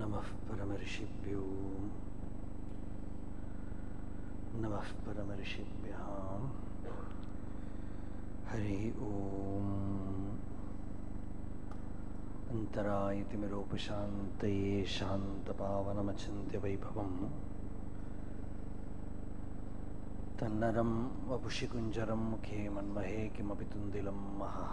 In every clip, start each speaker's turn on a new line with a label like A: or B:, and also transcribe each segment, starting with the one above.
A: नमः परमर्षिभ्यो नमः परमर्षिभ्यः हरि ॐ अन्तरायतिमिरोपशान्तये मुखे मन्महे किमपि तुन्दिलं महः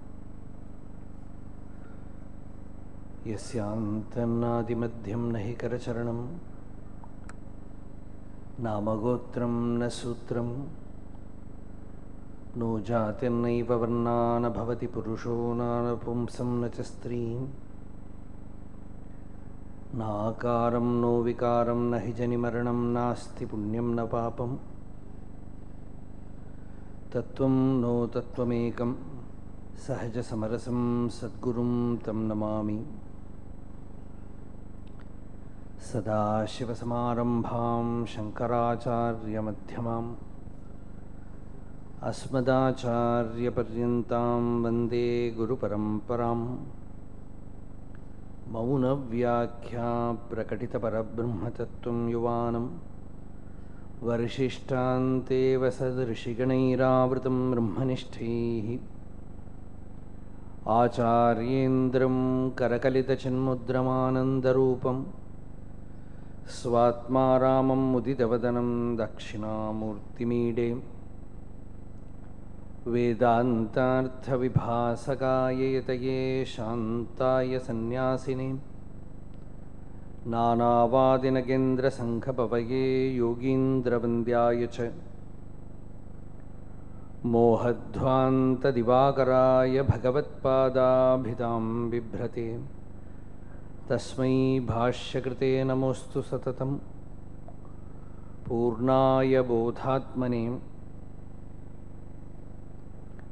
A: यस्यान्तन्नादिमध्यं न हि करचरणं नामगोत्रं न सूत्रं नो जातिर्नैव वर्णा न भवति पुरुषो नानपुंसं न च स्त्रीं नाकारं नो विकारं न हि जनिमरणं नास्ति पुण्यं न पापम् तत्त्वं नो तत्त्वमेकं सहजसमरसं सद्गुरुं तं नमामि सदाशिवसमारम्भां शङ्कराचार्यमध्यमाम् अस्मदाचार्यपर्यन्तां वन्दे गुरुपरम्परां मौनव्याख्या प्रकटितपरब्रह्मतत्त्वं युवानं वर्षिष्ठान्तेव सदृशिगणैरावृतं ब्रह्मनिष्ठैः आचार्येन्द्रं करकलितचिन्मुद्रमानन्दरूपं स्वात्मा रामं मुदितवदनं दक्षिणामूर्तिमीडे। वेदान्तार्थविभासकाय यतये शान्ताय सन्न्यासिने। नानावादिनगेन्द्रसङ्घपवये योगीन्द्रवन्द्याय च। मोहध्वान्तदिवाकराय भगवत्पादाभिधां बिभ्रते तस्मै भाष्यकृते नमोऽस्तु सततं पूर्णाय बोधात्मने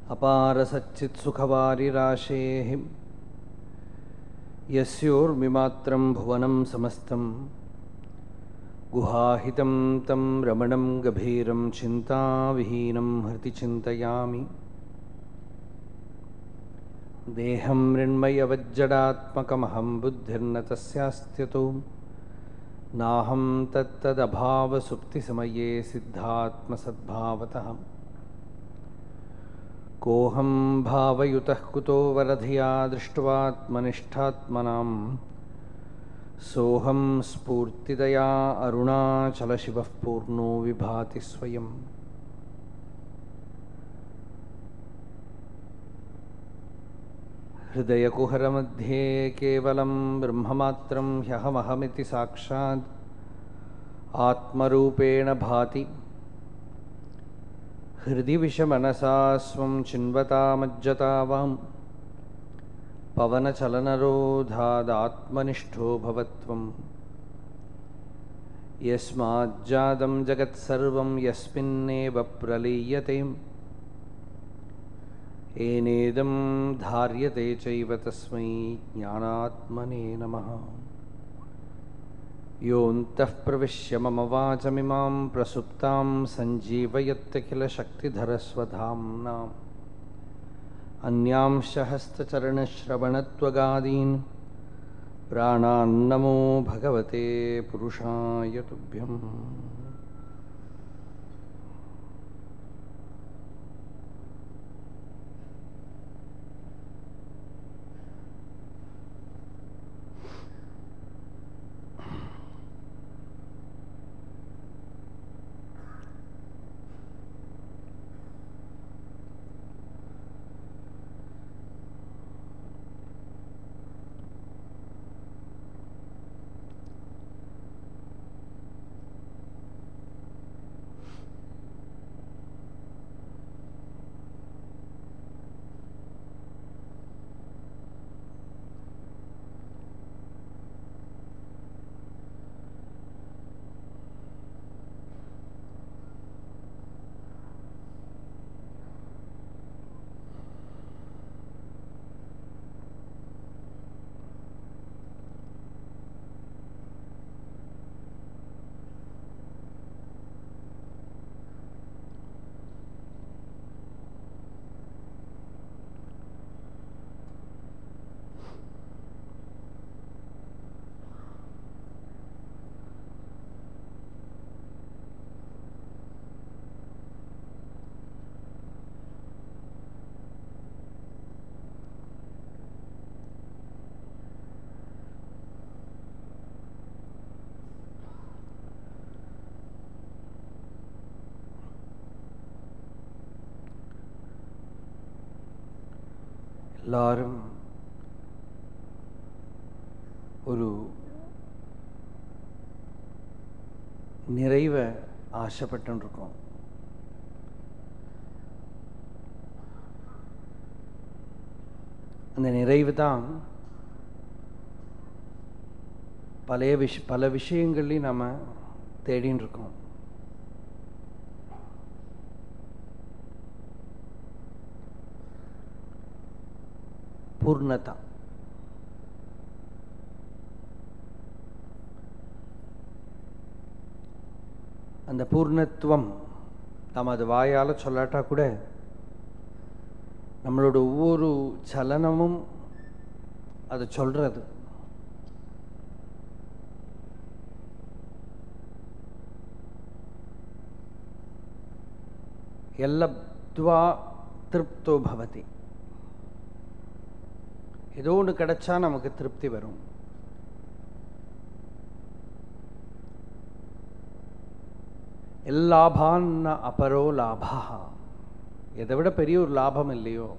A: अपारसच्चित्सुखवारिराशेः यस्योर्मिमात्रं भुवनं समस्तं। गुहाहितं तं रमणं गभीरं चिन्ताविहीनं हृति चिन्तयामि देहं मृण्मयवज्जडात्मकमहं बुद्धिर्न तस्यास्त्यतो। नाहं तत्तदभावसुप्तिसमये सिद्धात्मसद्भावतः। कोऽहं भावयुतः कुतो वरधिया दृष्ट्वात्मनिष्ठात्मनां सोऽहं स्फूर्तितया अरुणाचलशिवः पूर्णो विभाति स्वयम्। हृदयकुहरमध्ये केवलं ब्रह्ममात्रं ह्यहमहमिति साक्षात् आत्मरूपेण भाति। हृदि विषमनसा स्वं चिन्वतामज्जता वां पवनचलनरोधादात्मनिष्ठो भवत्वम्। यस्माज्जातं जगत्सर्वं यस्मिन्नेव प्रलीयते। एनेदं धार्यते चैव तस्मै ज्ञानात्मने नमः। योऽन्तः प्रविश्य मम वाचमिमां प्रसुप्तां सञ्जीवयत्यखिलशक्तिधरस्वधाम्नाम् अन्यांश हस्तचरणश्रवणत्वगादीन्। प्राणान्नमो भगवते पुरुषाय तुभ्यम् எல்லாரும் ஒரு நிறைவை ஆசைப்பட்டுருக்கோம். அந்த நிறைவு தான் பழைய விஷ பல விஷயங்கள்லையும் நம்ம தேடின்னு இருக்கோம் பூர்ணதா அந்த பூர்ணத்துவம் நாம் அது வாயால் சொல்லாட்டா கூட நம்மளோட ஒவ்வொரு சலனமும் அதை சொல்கிறது எல்லப்துவா திருப்தோ பவதி. ஏதோ ஒன்று கிடைச்சா நமக்கு திருப்தி வரும். எல்லாபான்ன அபரோ லாபா. எதை விட பெரிய ஒரு லாபம் இல்லையோ?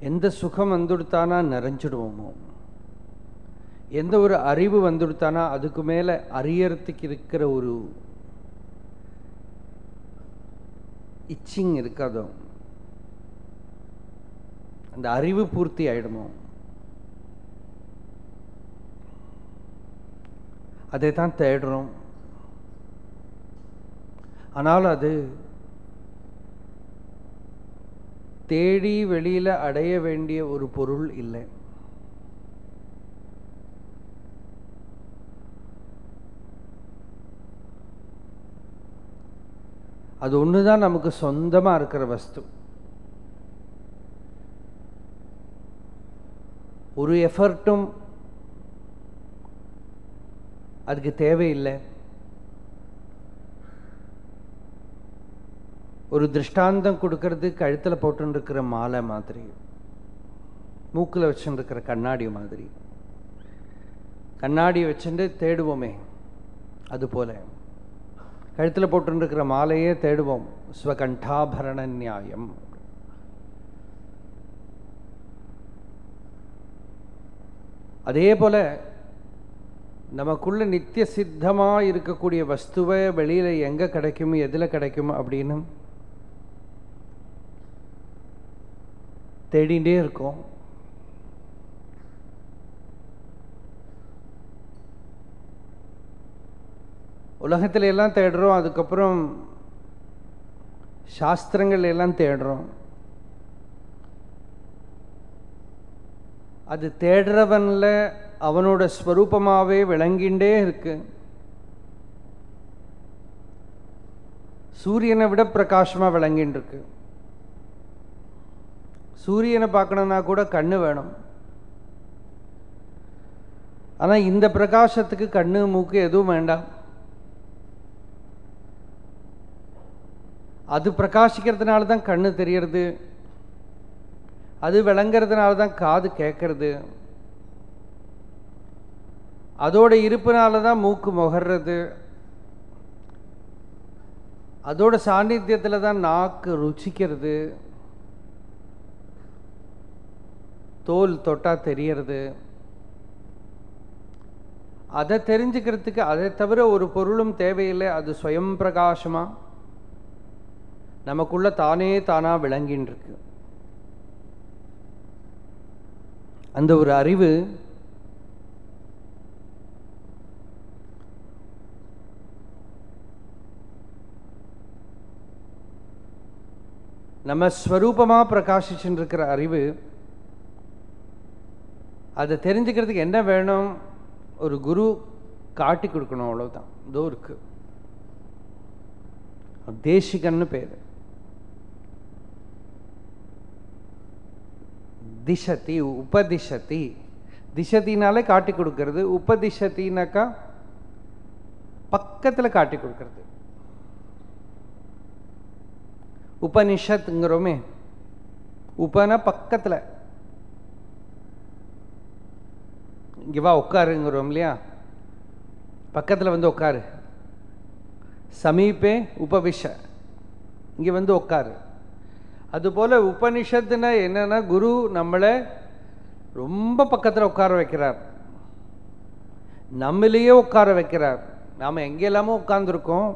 A: எந்த சுகம் வந்துடுத்தானா நிறைஞ்சிடுவோமோ? எந்த ஒரு அறிவு வந்துடுத்தானா அதுக்கு மேலே அறியறதுக்கு இருக்கிற ஒரு இச்சிங் இருக்காதோ? அந்த அறிவு பூர்த்தி ஆயிடுமோ? அதை தான் தேடுறோம். ஆனால் அது தேடி வெளியில் அடைய வேண்டிய ஒரு பொருள் இல்லை. அது ஒன்று தான் நமக்கு சொந்தமாக இருக்கிற வஸ்து. ஒரு எஃபர்ட்டும் அதுக்கு தேவையில்லை. ஒரு திருஷ்டாந்தம் கொடுக்கறது கழுத்தில் போட்டுருக்கிற மாலை மாதிரி மூக்கில் வச்சுருக்கிற கண்ணாடி மாதிரி. கண்ணாடி வச்சுட்டு தேடுவோமே அது போல. கழுத்தில் போட்டுருக்கிற மாலையே தேடுவோம். ஸ்வகண்டாபரண நியாயம் அதே போல நமக்குள்ள நித்திய சித்தமாக இருக்கக்கூடிய வஸ்துவை வெளியில் எங்கே கிடைக்கும் எதில் கிடைக்கும் அப்படின்னு தேடிகிட்டே இருக்கோம். உலகத்துல எல்லாம் தேடுறோம் அதுக்கப்புறம் சாஸ்திரங்கள் எல்லாம் தேடுறோம். அது தேடுறவன்ல அவனோட ஸ்வரூபமாகவே விளங்கிண்டே இருக்கு. சூரியனை விட பிரகாசமாக விளங்கின்னு இருக்கு சூரியனை பார்க்கணுன்னா கூட கண்ணு வேணும். ஆனால் இந்த பிரகாசத்துக்கு கண்ணு மூக்கு எதுவும் வேண்டாம். அது பிரகாசிக்கிறதுனால தான் கண்ணு தெரியறது. அது விளங்கிறதுனால தான் காது கேட்கறது அதோட இருப்பினால தான் மூக்கு முகர்றது. அதோட சாநித்தியத்தில் தான் நாக்கு ருச்சிக்கிறது. தோல் தொட்டா தெரியறது. அதை தெரிஞ்சுக்கிறதுக்கு அதை தவிர ஒரு பொருளும் தேவையில்லை அது சுயம் பிரகாசமா. நமக்குள்ள தானே தானா விளங்கின்னு இருக்கு அந்த ஒரு அறிவு நம்ம ஸ்வரூபமாக பிரகாசிச்சுட்டு இருக்கிற அறிவு அதை தெரிஞ்சுக்கிறதுக்கு என்ன வேணும்? ஒரு குரு காட்டி கொடுக்கணும் அவ்வளவுதான். இதோ இருக்கு. தேசிகன்னு பேர். திசதி உபதிசதி. திசதினாலே காட்டி கொடுக்கறது. உபதிசத்தினாக்கா பக்கத்தில் காட்டி கொடுக்கறது. உபனிஷத்துங்கிறோமே உபன பக்கத்தில். இங்கே வா உட்காருங்கிறோம் இல்லையா? பக்கத்தில் வந்து உட்காரு சமீபே உபவிஷ. இங்கே வந்து உட்காரு அதுபோல் உபனிஷத்துனா என்னன்னா குரு நம்மளை ரொம்ப பக்கத்தில் உட்கார வைக்கிறார். நம்மளையே உட்கார வைக்கிறார். நாம் எங்கெல்லாமோ உட்கார்ந்துருக்கோம்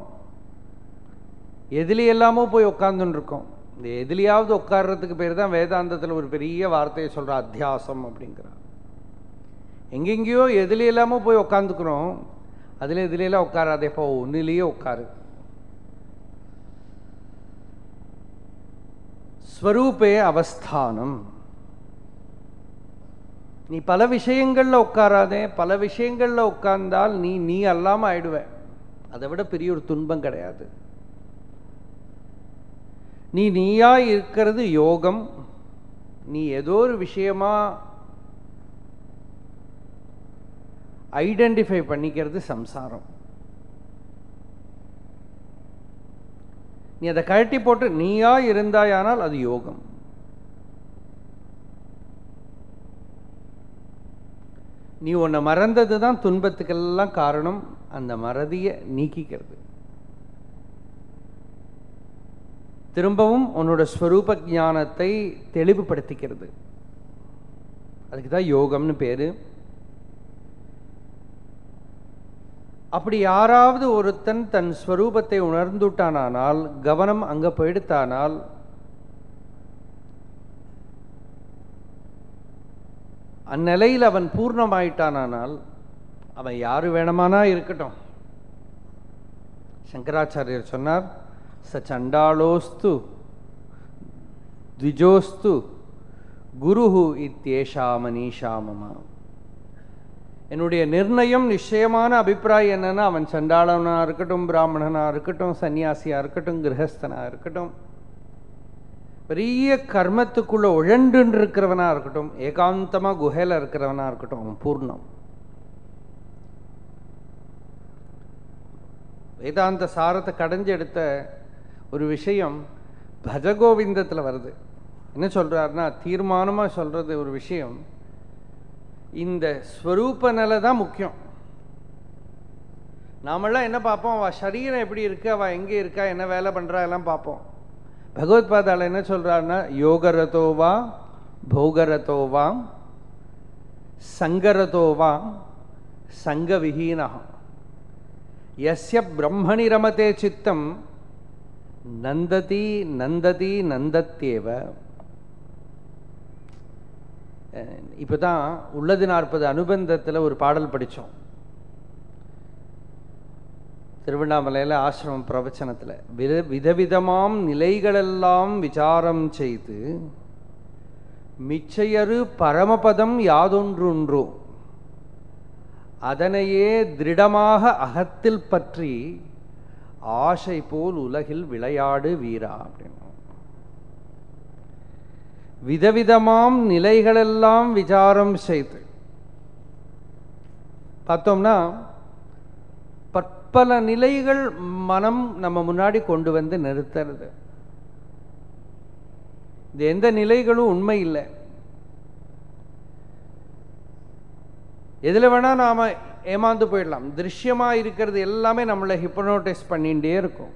A: எதுலையெல்லாமோ போய் உட்காந்துன்னு இருக்கோம் இந்த எதுலையாவது உட்கார்றதுக்கு பேர் தான் வேதாந்தத்தில் ஒரு பெரிய வார்த்தையை சொல்கிற அத்தியாசம் அப்படிங்கிறார் எங்கெங்கேயோ எதுலையெல்லாமோ போய் உட்காந்துக்கிறோம் அதில் இதுலையெல்லாம் உட்காராதே இப்போ ஒன்றுலேயே உட்காரு ஸ்வரூபே அவஸ்தானம். நீ பல விஷயங்கள்ல உட்காராதே பல விஷயங்கள்ல உட்கார்ந்தால் நீ நீ அல்லாம ஆயிடுவ. அதை விட பெரிய ஒரு துன்பம் கிடையாது. நீ நீயா இருக்கிறது யோகம். நீ ஏதோ ஒரு விஷயமா ஐடென்டிஃபை பண்ணிக்கிறது சம்சாரம். நீ அதை கழட்டி போட்டு நீயா இருந்தாயானால் அது யோகம். நீ உன்னை மறந்தது தான் துன்பத்துக்கெல்லாம் காரணம். அந்த மறதியை நீக்கிக்கிறது. திரும்பவும் உன்னோட ஸ்வரூப ஞானத்தை தெளிவுபடுத்திக்கிறது. அதுக்கு தான் யோகம்னு பேர். அப்படி யாராவது ஒருத்தன் தன் ஸ்வரூபத்தை உணர்ந்துட்டானால் கவனம் அங்கே போயிடுத்தானால் அந்நிலையில் அவன் பூர்ணமாயிட்டானால் அவன் யாரு வேணுமானா இருக்கட்டும். சங்கராச்சாரியர் சொன்னார் ச சண்டாளோஸ்து த்விஜோஸ்து குருஹு இத்தேஷா மனிஷா மமா என்னுடைய நிர்ணயம் நிச்சயமான அபிப்பிராயம் என்னன்னா அவன் சண்டாளனா இருக்கட்டும் பிராமணனா இருக்கட்டும் சன்னியாசியா இருக்கட்டும் கிரகஸ்தனா இருக்கட்டும் பெரிய கர்மத்துக்குள்ள உழண்டுன்னு இருக்கிறவனா இருக்கட்டும் ஏகாந்தமா குகையில இருக்கிறவனா இருக்கட்டும் அவன் பூர்ணம். வேதாந்த சாரத்தை கடைஞ்செடுத்த ஒரு விஷயம் பஜகோவிந்தத்துல வருது. என்ன சொல்றாருன்னா தீர்மானமா சொல்றது ஒரு விஷயம். இந்த ஸ்வரூப நிலை தான் முக்கியம். நாமெல்லாம் என்ன பார்ப்போம்? அவள் சரீரம் எப்படி இருக்கு? அவள் எங்கே இருக்கா? என்ன வேலை பண்ணுறா எல்லாம் பார்ப்போம். பகவத்பாதால என்ன சொல்றாருன்னா யோகரதோவா போகரதோவா சங்கரதோவா சங்க எஸ்ய பிரம்மணி ரமதே சித்தம் நந்ததி நந்ததி நந்தத்தேவ. இப்போ தான் உள்ளது நாற்பது அனுபந்தத்தில் ஒரு பாடல் படித்தோம் திருவண்ணாமலையில் ஆசிரமம் பிரவச்சனத்தில். வித விதவிதமாம் நிலைகளெல்லாம் விசாரம் செய்து மிச்சையரு பரமபதம் யாதொன்றுன்றோ அதனையே திருடமாக அகத்தில் பற்றி ஆசை போல் உலகில் விளையாடு வீரா அப்படின்னு. விதவிதமாம் நிலைகளெல்லாம் விசாரம் செய்து. பார்த்தோம்னா பற்பல நிலைகள் மனம் நம்ம முன்னாடி கொண்டு வந்து நிறுத்துறது. இது எந்த நிலைகளும் உண்மை இல்லை. எதில் வேணா நாம ஏமாந்து போயிடலாம். திருஷ்யமாக இருக்கிறது எல்லாமே நம்மளை ஹிப்னோட்டைஸ் பண்ணிகிட்டே இருக்கும்.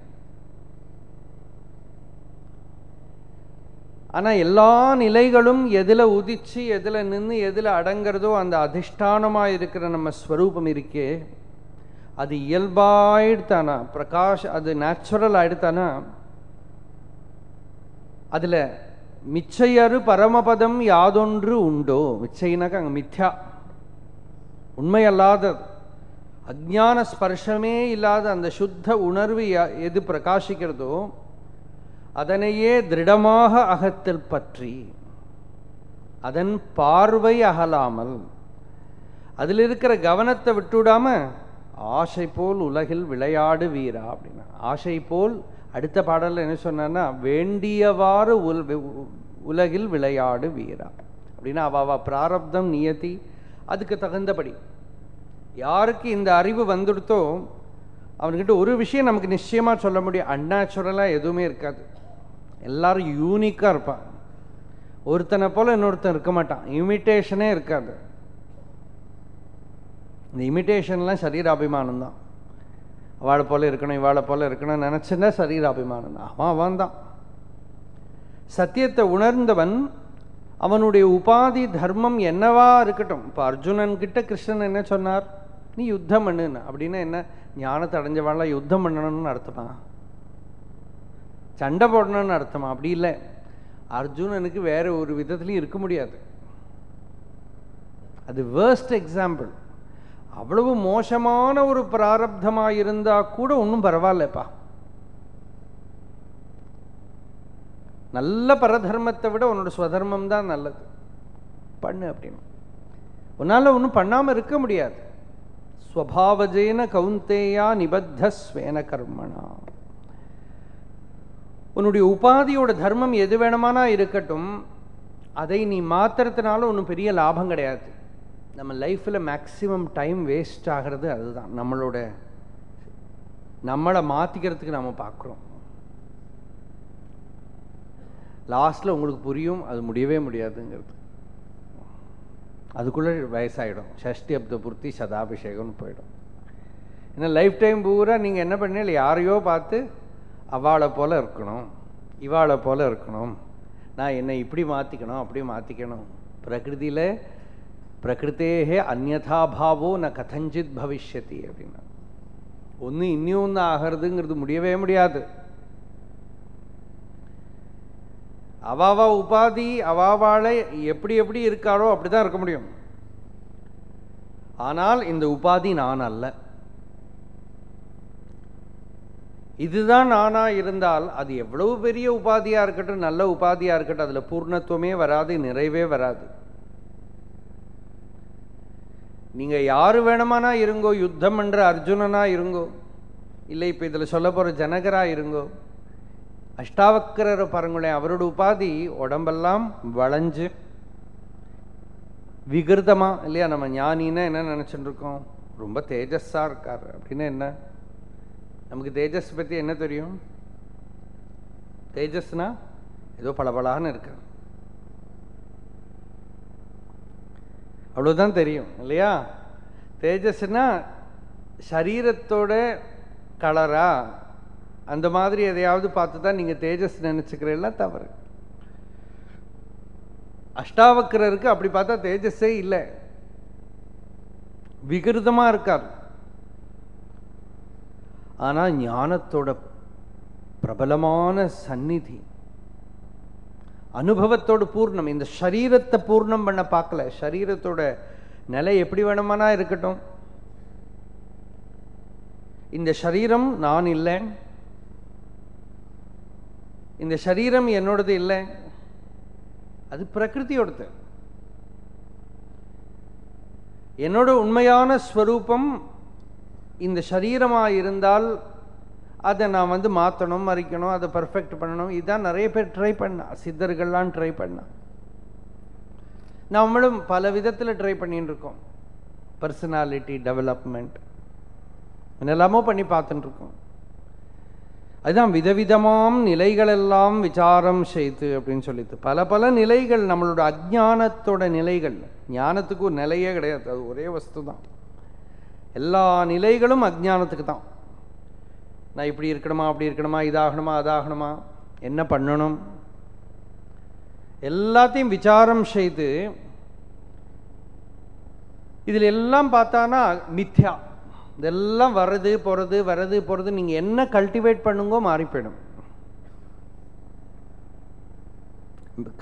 A: ஆனால் எல்லா நிலைகளும் எதில் உதிச்சு எதில் நின்று எதில் அடங்கிறதோ அந்த அதிஷ்டானமாக இருக்கிற நம்ம ஸ்வரூபம் இருக்கே அது இயல்பாயிடுத்தானா பிரகாஷ் அது நேச்சுரல் ஆயிடுத்தானா அதில் மிச்சையரு பரமபதம் யாதொன்று உண்டோ மிச்சைனாக்க அங்கே மித்யா உண்மையல்லாதது. அஜான ஸ்பர்ஷமே இல்லாத அந்த சுத்த உணர்வு எது பிரகாசிக்கிறதோ அதனையே திருடமாக அகத்தில் பற்றி அதன் பார்வை அகலாமல் அதில் இருக்கிற கவனத்தை விட்டுவிடாம ஆசை போல் உலகில் விளையாடு வீரா அப்படின்னா ஆசை போல் அடுத்த பாடலில் என்ன சொன்னா வேண்டியவாறு உலகில் விளையாடு வீரா அப்படின்னா அவ பிராரப்தம் நியத்தி அதுக்கு தகுந்தபடி. யாருக்கு இந்த அறிவு வந்துடுத்தோ அவன்கிட்ட ஒரு விஷயம் நமக்கு நிச்சயமாக சொல்ல முடியும். அன்நேச்சுரலாக எதுவுமே இருக்காது. எல்லாரும் யூனிக்காக இருப்பான். ஒருத்தனை போல இன்னொருத்தன் இருக்க மாட்டான். இமிட்டேஷனே இருக்காது. இந்த இமிட்டேஷன்லாம் சரீராபிமானம் தான். அவளை போல இருக்கணும் இவாளை போல இருக்கணும் நினச்சிருந்தா சரீராபிமானம் தான். அவன் அவன் தான் சத்தியத்தை உணர்ந்தவன் அவனுடைய உபாதி தர்மம் என்னவா இருக்கட்டும். இப்போ அர்ஜுனன் கிட்ட கிருஷ்ணன் என்ன சொன்னார்? நீ யுத்தம் பண்ணுன்னு. அப்படின்னா என்ன? ஞானத்தை அடைஞ்சவாள்லாம் யுத்தம் பண்ணணும்னு அர்த்தமா? சண்டை போடணும்னு அர்த்தமா? அப்படி இல்லை. அர்ஜுனனுக்கு வேற ஒரு விதத்துலையும் இருக்க முடியாது. அது வேர்ஸ்ட் எக்ஸாம்பிள் அவ்வளவு மோசமான ஒரு பிராரப்தமாக இருந்தால் கூட ஒன்றும் பரவாயில்லப்பா. நல்ல பரதர்மத்தை விட உன்னோட ஸ்வதர்மம் தான் நல்லது. பண்ணு அப்படின்னு. உன்னால் ஒன்றும் பண்ணாமல் இருக்க முடியாது. ஸ்வபாவஜேன கவுந்தேயா நிபத்த ஸ்வேன கர்மனா உன்னுடைய உபாதியோட தர்மம் எது வேணுமானா இருக்கட்டும் அதை நீ மாத்துறதுனால ஒன்றும் பெரிய லாபம் கிடையாது. நம்ம லைஃப்பில் மேக்ஸிமம் டைம் வேஸ்ட் ஆகிறது அதுதான். நம்மளோட நம்மளை மாற்றிக்கிறதுக்கு நம்ம பார்க்குறோம் லாஸ்ட்டில் உங்களுக்கு புரியும் அது முடியவே முடியாதுங்கிறது. அதுக்குள்ளே வயசாகிடும் ஷஷ்டி அப்த பூர்த்தி சதாபிஷேகம்னு போயிடும். ஏன்னா லைஃப் டைம் பூரா நீங்கள் என்ன பண்ணீங்க யாரையோ பார்த்து அவாளை போல் இருக்கணும் இவாளை போல் இருக்கணும் நான் என்னை இப்படி மாற்றிக்கணும் அப்படி மாற்றிக்கணும் பிரகிருதியில் பிரகிருத்தேகே அந்நதா நான் ந கதஞ்சித் பவிஷ்யதி அப்படின்னா. ஒன்று இன்னும் ஒன்று ஆகிறதுங்கிறது முடியவே முடியாது. அவாவா உபாதி அவாவால் எப்படி எப்படி இருக்காரோ அப்படி தான் இருக்க முடியும். ஆனால் இந்த உபாதி நான் அல்ல. இதுதான் நானாக இருந்தால் அது எவ்வளவு பெரிய உபாதியாக இருக்கட்டும் நல்ல உபாதியாக இருக்கட்டும் அதில் பூர்ணத்துவமே வராது நிறைவே வராது. நீங்கள் யார் வேணுமானா இருங்கோ யுத்தம் என்ற அர்ஜுனனா இருங்கோ இல்லை இப்போ இதில் சொல்ல போகிற ஜனகரா இருங்கோ அஷ்டாவக்கரரை பாருங்களேன் அவரோட உபாதி உடம்பெல்லாம் வளைஞ்சு விகிருதமா இல்லையா? நம்ம ஞானின்னா என்ன நினச்சிட்டு இருக்கோம் ரொம்ப தேஜஸ்ஸா இருக்கார். அப்படின்னு என்ன? நமக்கு தேஜஸ் பத்தி என்ன தெரியும்? தேஜஸ்னா ஏதோ பளபளான்னு இருக்கு. அவ்வளோதான் தெரியும் இல்லையா? தேஜஸ்னா சரீரத்தோட கலரா அந்த மாதிரி எதையாவது பார்த்து தான் நீங்கள் தேஜஸ் நினச்சிக்கிறீங்களா தவறு. அஷ்டாவக்கரருக்கு அப்படி பார்த்தா தேஜஸே இல்லை. விகிருதமாக இருக்கார். ஆனால் ஞானத்தோட பிரபலமான சந்நிதி அனுபவத்தோட பூர்ணம் இந்த சரீரத்தை பூர்ணம் பண்ண பார்க்கல. சரீரத்தோட நிலை எப்படி வேணுமானா இருக்கட்டும். இந்த சரீரம் நான் இல்லை இந்த சரீரம் என்னோடது இல்லை. அது பிரகிருதியோடது. என்னோட உண்மையான ஸ்வரூபம் இந்த சரீரமாக இருந்தால் அதை நான் வந்து மாற்றணும் மறிக்கணும் அதை பர்ஃபெக்ட் பண்ணணும். இதுதான் நிறைய பேர் ட்ரை பண்ணா. சித்தர்கள்லாம் ட்ரை பண்ணா. நம்மளும் பல விதத்தில் ட்ரை பண்ணிட்டு இருக்கோம். பர்சனாலிட்டி டெவலப்மெண்ட் என்னெல்லாமோ பண்ணி பார்த்துட்டுருக்கோம் அதுதான் விதவிதமாம் நிலைகளெல்லாம் விசாரம் செய்து அப்படின்னு சொல்லிட்டு. பல பல நிலைகள் நம்மளோட அஜானத்தோட நிலைகள். ஞானத்துக்கு ஒரு நிலையே கிடையாது. அது ஒரே வஸ்து தான் எல்லா நிலைகளும் அஜானத்துக்கு தான். நான் இப்படி இருக்கணுமா அப்படி இருக்கணுமா இதாகணுமா அதாகணுமா என்ன பண்ணணும்? எல்லாத்தையும் விசாரம் செய்து இதில் எல்லாம் பார்த்தானா மித்யா. இதெல்லாம் வர்றது போகிறது வர்றது போகிறது நீங்கள் என்ன கல்டிவேட் பண்ணுங்கோ மாறி போயிடும்.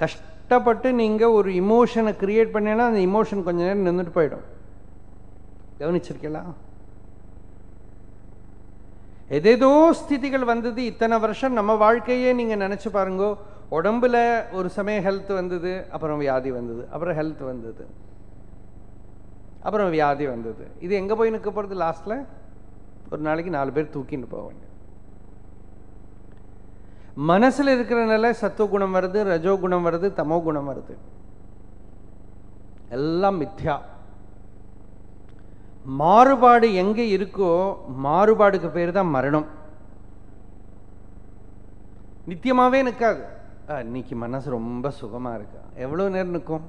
A: கஷ்டப்பட்டு நீங்கள் ஒரு இமோஷனை கிரியேட் பண்ணீங்கன்னா அந்த இமோஷன் கொஞ்ச நேரம் நின்றுட்டு போயிடும். கவனிச்சிருக்கீங்களா? எதேதோ ஸ்திதிகள் வந்தது இத்தனை வருஷம் நம்ம வாழ்க்கையே நீங்கள் நினச்சி பாருங்கோ. உடம்புல ஒரு சமயம் ஹெல்த் வந்தது அப்புறம் வியாதி வந்தது அப்புறம் ஹெல்த் வந்தது. அப்புறம் வியாதி வந்தது. இது எங்கே போய் நிற்க போகிறது லாஸ்ட்டில் ஒரு நாளைக்கு நாலு பேர் தூக்கின்னு போவாங்க. மனசில் இருக்கிற நிலை சத்துவகுணம் வருது ரஜோ குணம் வருது தமோ குணம் வருது. எல்லாம் மித்யா. மாறுபாடு எங்கே இருக்கோ மாறுபாடுக்கு பேர் தான் மரணம். நித்தியமாகவே நிற்காது இன்னைக்கு மனசு ரொம்ப சுகமாக இருக்கா? எவ்வளோ நேரம் நிற்கும்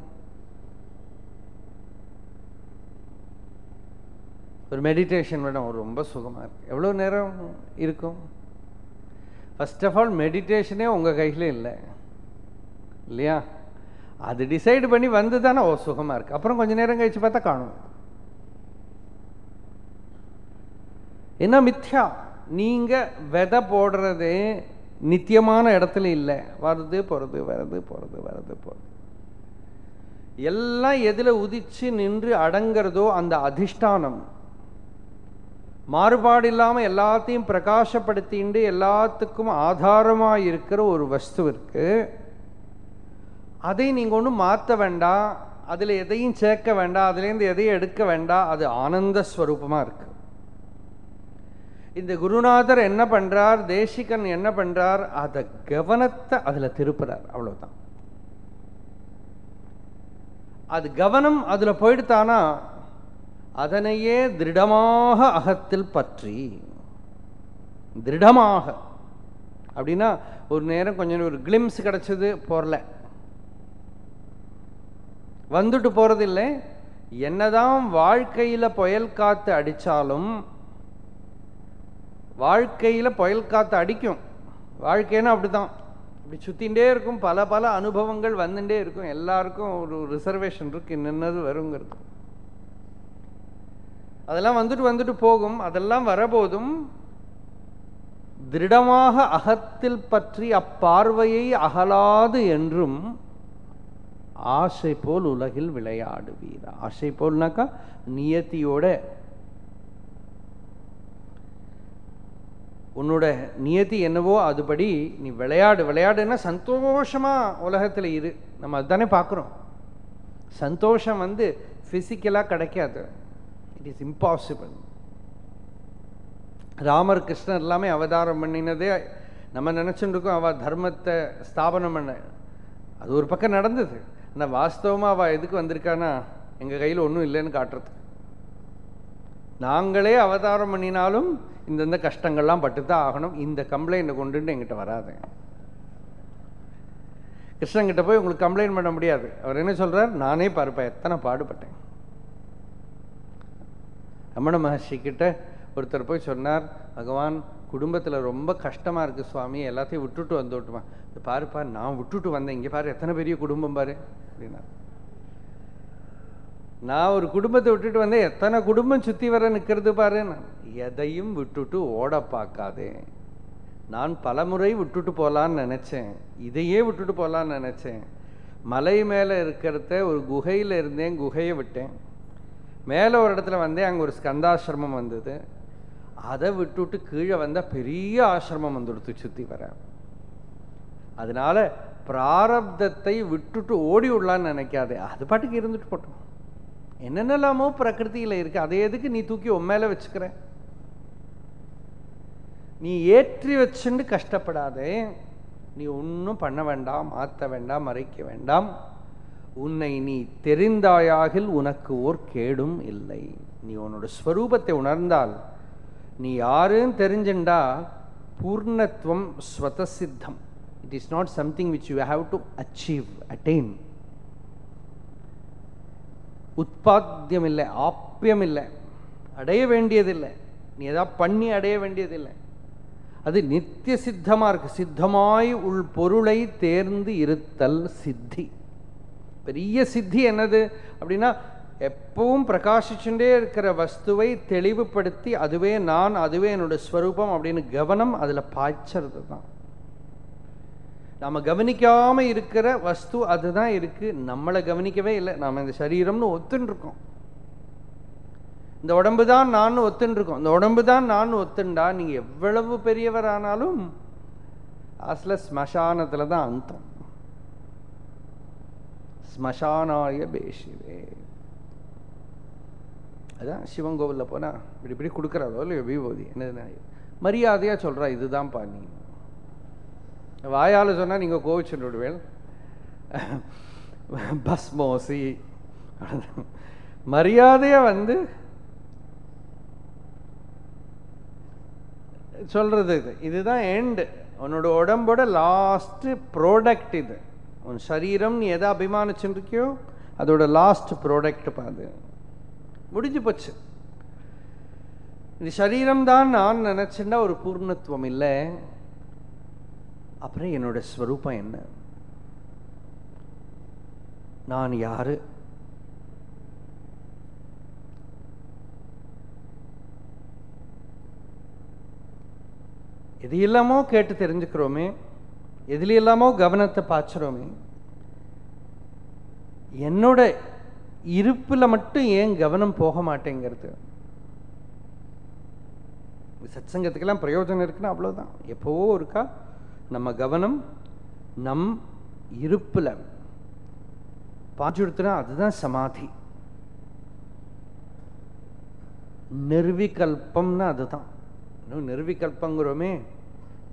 A: ஒரு மெடிடேஷன் வேணும் ஒரு ரொம்ப சுகமாக இருக்குது எவ்வளோ நேரம் இருக்கும்? ஃபர்ஸ்ட் ஆஃப் ஆல் மெடிடேஷனே உங்கள் கையில் இல்லை. இல்லையா? அது டிசைடு பண்ணி வந்து தானே ஓ சுகமாக இருக்கு. அப்புறம் கொஞ்ச நேரம் கழித்து பார்த்தா காணும். என்ன மித்யா? நீங்கள் விதை போடுறது நித்தியமான இடத்துல இல்லை. வருது போகிறது வருது போகிறது வருது போகிறது எல்லாம் எதில் உதிச்சு நின்று அடங்கிறதோ அந்த அதிஷ்டானம். மாறுபாடு இல்லாமல் எல்லாத்தையும் பிரகாசப்படுத்திண்டு எல்லாத்துக்கும் ஆதாரமாக இருக்கிற ஒரு வஸ்து இருக்கு. அதை நீங்கள் ஒன்றும் மாற்ற வேண்டாம் அதில் எதையும் சேர்க்க வேண்டாம் அதுலேருந்து எதையும் எடுக்க வேண்டாம் அது ஆனந்த ஸ்வரூபமாக இருக்கு. இந்த குருநாதர் என்ன பண்றார் தேசிகன் என்ன பண்ணுறார் அதை கவனத்தை அதில் திருப்புறார் அவ்வளோதான் அது கவனம் அதில் போயிடுத்தானா அதனையே திருடமாக அகத்தில் பற்றி. திருடமாக. அப்படின்னா ஒரு நேரம் கொஞ்சம் ஒரு கிளிம்ஸ் கிடைச்சது போரல வந்துட்டு போறதில்லை என்னதான் வாழ்க்கையில் புயல் காற்று அடித்தாலும் வாழ்க்கையில் புயல் காற்று அடிக்கும். வாழ்க்கைன்னா அப்படிதான் இப்படி சுற்றிகிட்டே இருக்கும் பல பல அனுபவங்கள் வந்துட்டே இருக்கும். எல்லாருக்கும் ஒரு ரிசர்வேஷன் இருக்குது நின்னது வருங்கிறது. அதெல்லாம் வந்துட்டு வந்துட்டு போகும். அதெல்லாம் வரபோதும் திருடமாக அகத்தில் பற்றி அப்பார்வையை அகலாது என்றும் ஆசை போல் உலகில் விளையாடுவீர். ஆசை போல்னாக்கா நியத்தியோட உன்னோட நியத்தி என்னவோ அதுபடி நீ விளையாடு. விளையாடுன்னா சந்தோஷமா உலகத்தில் இரு. நம்ம அதுதானே பார்க்குறோம். சந்தோஷம் வந்து ஃபிசிக்கலாக கிடைக்காது. இட் இஸ் இம்பாசிபிள் ராமர் கிருஷ்ணர் எல்லாமே அவதாரம் பண்ணினதே நம்ம நினைச்சுட்டு அவள் அவ தர்மத்தை ஸ்தாபனம் பண்ண. அது ஒரு பக்கம் நடந்தது. ஆனால் வாஸ்தவமா அவள் எதுக்கு வந்திருக்கானா எங்க கையில் ஒன்றும் இல்லைன்னு காட்டுறது நாங்களே அவதாரம் பண்ணினாலும் இந்தந்த கஷ்டங்கள்லாம் பட்டுத்தான் ஆகணும். இந்த கம்ப்ளைண்ட்டை கொண்டுட்டு எங்கிட்ட வராது. கிருஷ்ணங்கிட்ட போய் உங்களுக்கு கம்ப்ளைண்ட் பண்ண முடியாது. அவர் என்ன சொல்கிறார் நானே பார்ப்பேன். எத்தனை பாடுபட்டேன். ரமண மகர்ஷிக்கிட்ட ஒருத்தர் போய் சொன்னார் பகவான் குடும்பத்தில் ரொம்ப கஷ்டமாக இருக்குது சுவாமி எல்லாத்தையும் விட்டுட்டு வந்துவிட்டுமா இது பாருப்பா நான் விட்டுட்டு வந்தேன். இங்கே பாரு எத்தனை பெரிய குடும்பம் பாரு. அப்படின்னா நான் ஒரு குடும்பத்தை விட்டுட்டு வந்தேன். எத்தனை குடும்பம் சுற்றி வர நிற்கிறது பாரு. எதையும் விட்டுட்டு ஓட பார்க்காதே. நான் பலமுறை விட்டுட்டு போகலான்னு நினச்சேன். இதையே விட்டுட்டு போகலான்னு நினச்சேன். மலை மேலே இருக்கிறத ஒரு குகையில் இருந்தேன் குகையை விட்டேன். மேலே ஒரு இடத்துல வந்து அங்கே ஒரு ஸ்கந்தாசிரமம் வந்தது. அதை விட்டுவிட்டு கீழே வந்தால் பெரிய ஆசிரமம் வந்துடுத்து சுற்றி வர. அதனால பிராரப்தத்தை விட்டுட்டு ஓடி விடலான்னு நினைக்காதே. அது பாட்டுக்கு இருந்துட்டு போட்டோம். என்னென்னலாமோ பிரகிருதியில் இருக்கு. அதை எதுக்கு நீ தூக்கி உன் மேலே வச்சுக்கிற? நீ ஏற்றி வச்சுன்னு கஷ்டப்படாதே. நீ ஒன்றும் பண்ண வேண்டாம் மாற்ற வேண்டாம் மறைக்க வேண்டாம். உன்னை நீ தெரிந்தாயாகில் உனக்கு ஓர் கேடும் இல்லை. நீ உன்னோட ஸ்வரூபத்தை உணர்ந்தால் நீ யாருன்னு தெரிஞ்சுண்டா பூர்ணத்துவம் ஸ்வதசித்தம். It is not something which you have to achieve attain உற்பத்தியம் இல்லை ஆப்பியம் இல்லை அடைய வேண்டியதில்லை. நீ ஏதாவது பண்ணி அடைய வேண்டியதில்லை. அது நித்திய சித்தமா இருக்கு. சித்தமாய் உள் பொருளை தேர்ந்து இருத்தல் சித்தி. பெரிய சித்தி என்னது? அப்படின்னா எப்பவும் பிரகாசிச்சுட்டே இருக்கிற வஸ்துவை தெளிவுபடுத்தி அதுவே நான் அதுவே என்னோட ஸ்வரூபம் அப்படின்னு கவனம் அதுல பாய்ச்சறது தான் நாம் கவனிக்காம இருக்கிற வஸ்து அதுதான் இருக்கு. நம்மளை கவனிக்கவே இல்லை. நாம் இந்த சரீரம்னு ஒத்துன்ருக்கோம். இந்த உடம்பு தான் நான் ஒத்துன்ருக்கோம். இந்த உடம்பு தான் நான் ஒத்துண்டா நீங்கள் எவ்வளவு பெரியவரானாலும் ஆனாலும் ஸ்மசானத்தில் தான் அந்தம். ஸ்மசானாய பேசிவே அதான் சிவன் கோவிலில் போனா இப்படி இப்படி கொடுக்குறாரோ இல்லையோ விபூதி என்ன மரியாதையா சொல்றா இதுதான்ப்பா நீ. வாயால் சொன்னா நீங்க கோவிச்சுட்டு விடுவேன். பஸ்மோசி. மரியாதையாக வந்து சொல்றது இது. இதுதான் எண்டு உன்னோட உடம்போட லாஸ்ட் ப்ராடக்ட் இது. உன் சரீரம் நீ எதை அபிமானிச்சுருக்கியோ அதோட லாஸ்ட் ப்ராடக்ட் பாது முடிஞ்சு போச்சு. இந்த சரீரம் தான் நான் நினச்சேன்னா ஒரு பூர்ணத்துவம் இல்லை. அப்புறம் என்னோட ஸ்வரூபம் என்ன? நான் யாரு? எது இல்லாமோ கேட்டு தெரிஞ்சுக்கிறோமே. எதுல கவனத்தை பாய்ச்சிரோமே என்னோட இருப்பில் மட்டும் ஏன் கவனம் போக மாட்டேங்கிறது? சத்சங்கத்துக்கெல்லாம் பிரயோஜனம் இருக்குன்னா அவ்வளோதான் எப்போவோ இருக்கா நம்ம கவனம் நம் இருப்பில் பாஞ்சுடுத்துனா அதுதான் சமாதி. நிர்விகல்பம்னா அதுதான். இன்னும் நிர்விகல்பங்கிறோமே.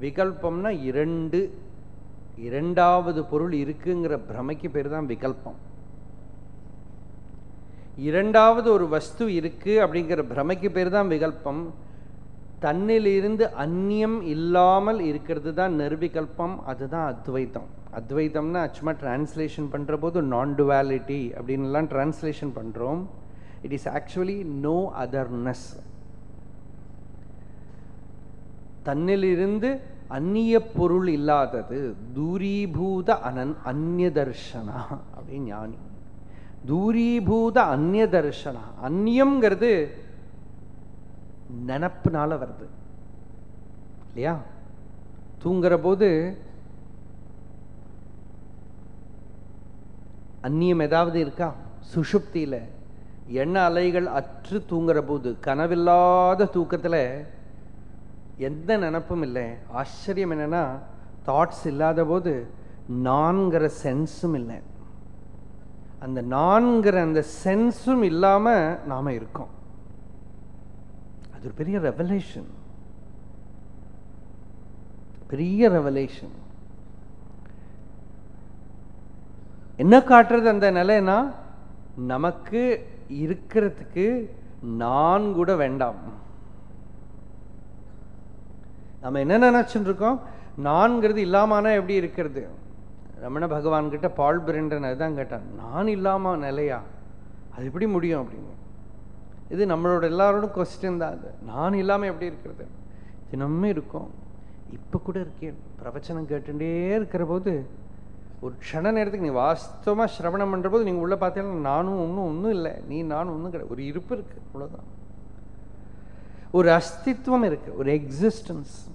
A: விகல்பம்னா இரண்டு இரண்டாவது பொருள் இருக்குங்கிற பிரமைக்கு பேர் தான் விகல்பம். இரண்டாவது ஒரு வஸ்து இருக்குது அப்படிங்கிற பிரமைக்கு பேர் தான் விகல்பம். தன்னிலிருந்து அந்நியம் இல்லாமல் இருக்கிறது தான் நிர்விகல்பம் அதுதான் அத்வைத்தம். அத்வைத்தம்னா சும்மா டிரான்ஸ்லேஷன் பண்ணுற போது நான் டுவாலிட்டி அப்படின்லாம் டிரான்ஸ்லேஷன் பண்ணுறோம் it is actually no otherness தன்னிலிருந்து அந்நிய பொருள் இல்லாதது தூரீபூத அனன் அந்நிய தர்ஷனா அப்படின்னு ஞானி. தூரீபூத அந்நிய தர்ஷனா அந்நியம்ங்கிறது நினப்புனால வருது. இல்லையா? தூங்குற போது அந்நியம் ஏதாவது இருக்கா? சுஷுப்தியில் எண்ண அலைகள் அற்று தூங்குற போது கனவில்லாத தூக்கத்துல எந்த நினப்பும் இல்லை. ஆச்சரியம் என்னன்னா தாட்ஸ் இல்லாத போது நான்கிற சென்ஸும் இல்லை. அந்த நான்கிற அந்த சென்ஸும் இல்லாமல் நாம் இருக்கோம். அது ஒரு பெரிய ரெவலேஷன் பெரிய ரெவலேஷன் என்ன காட்டுறது அந்த நிலைன்னா நமக்கு இருக்கிறதுக்கு நான் கூட வேண்டாம். நம்ம என்ன நினச்சின்னு இருக்கோம்? நான்கிறது இல்லாமனா எப்படி இருக்கிறது? ரமண பகவான்கிட்ட பால் பிரண்டன் அதுதான் கேட்டான். நான் இல்லாம நிலையா? அது எப்படி முடியும் அப்படின்னு. இது நம்மளோட எல்லாரோட கொஸ்டின் தான் அது. நான் இல்லாம எப்படி இருக்கிறது? தினமும் இருக்கும். இப்ப கூட இருக்கேன். பிரவச்சனம் கேட்டுட்டே இருக்கிற போது ஒரு க்ஷண நேரத்துக்கு நீ வாஸ்தவமா சிரவணம் பண்ற போது நீங்க உள்ள பார்த்தீங்கன்னா நானும் ஒன்றும் ஒன்றும் இல்லை. நீ நானும் ஒன்றும் கிடையாது. ஒரு இருப்பு இருக்கு. அவ்வளோதான் ஒரு அஸ்தித்வம் இருக்கு. ஒரு எக்ஸிஸ்டன்ஸ்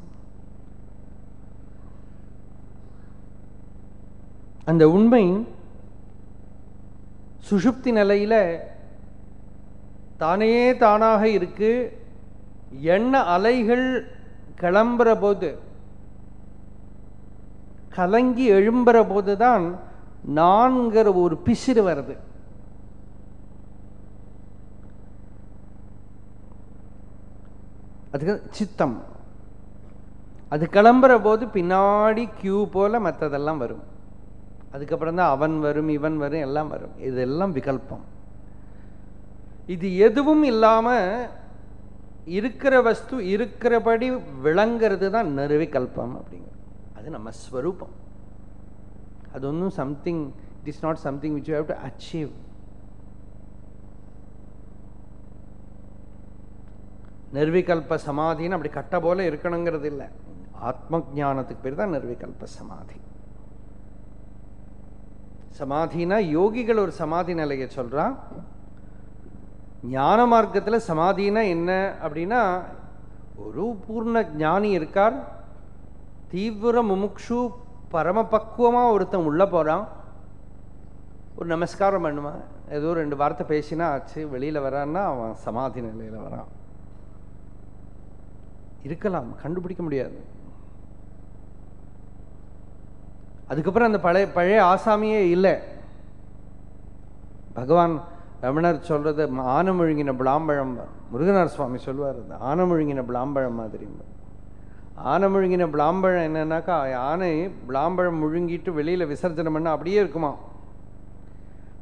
A: அந்த உண்மை சுஷுப்தி நிலையில் தானே தானாக இருக்கு. எண்ண அலைகள் கிளம்புற போது கலங்கி எழும்புற போது தான் நான்கிற ஒரு பிசிறு வருது. அதுக்கு சித்தம். அது கிளம்புற போது பின்னாடி கியூ போல மற்றதெல்லாம் வரும். அதுக்கப்புறம் தான் அவன் வரும் இவன் வரும் எல்லாம் வரும். இதெல்லாம் விகல்பம். இது எதுவும் இல்லாம இருக்கிற வஸ்து இருக்கிறபடி விளங்கிறது தான் நிறுவிகல்பம் அப்படிங்கிறது அது நம்ம ஸ்வரூபம். அது ஒன்றும் something it is not something which you have to achieve நிர்விகல்ப சமாதின்னு அப்படி கட்ட போல இருக்கணுங்கிறது இல்லை. ஆத்ம ஜானத்துக்கு பேர் தான் நிர்விகல்ப சமாதி. சமாதினா யோகிகள் ஒரு சமாதி நிலையை சொல்கிறான் ஞான மார்க்கத்தில் சமாதினா என்ன அப்படின்னா ஒரு பூர்ண ஞானி இருக்கார். தீவிர முமுக்ஷு பரமபக்குவமா ஒருத்தன் உள்ளே போறான். ஒரு நமஸ்காரம் பண்ணுவான். ஏதோ ரெண்டு வார்த்தை பேசினா ஆச்சு வெளியில வரான்னா அவன் சமாதி நிலையில வரான். இருக்கலாம் கண்டுபிடிக்க முடியாது. அதுக்கப்புறம் அந்த பழைய பழைய ஆசாமியே இல்லை. பகவான் ரமணர் சொல்றது ஆனமொழுங்கின பிளாம்பழம் முருகனார் சுவாமி சொல்லுவார் அது ஆனமொழுங்கின பிளாம்பழம் மாதிரி. ஆனமொழுங்கின பிளாம்பழம் என்னன்னாக்கா ஆனை பிளாம்பழம் முழுங்கிட்டு வெளியில விசர்ஜனம் பண்ணால் அப்படியே இருக்குமா?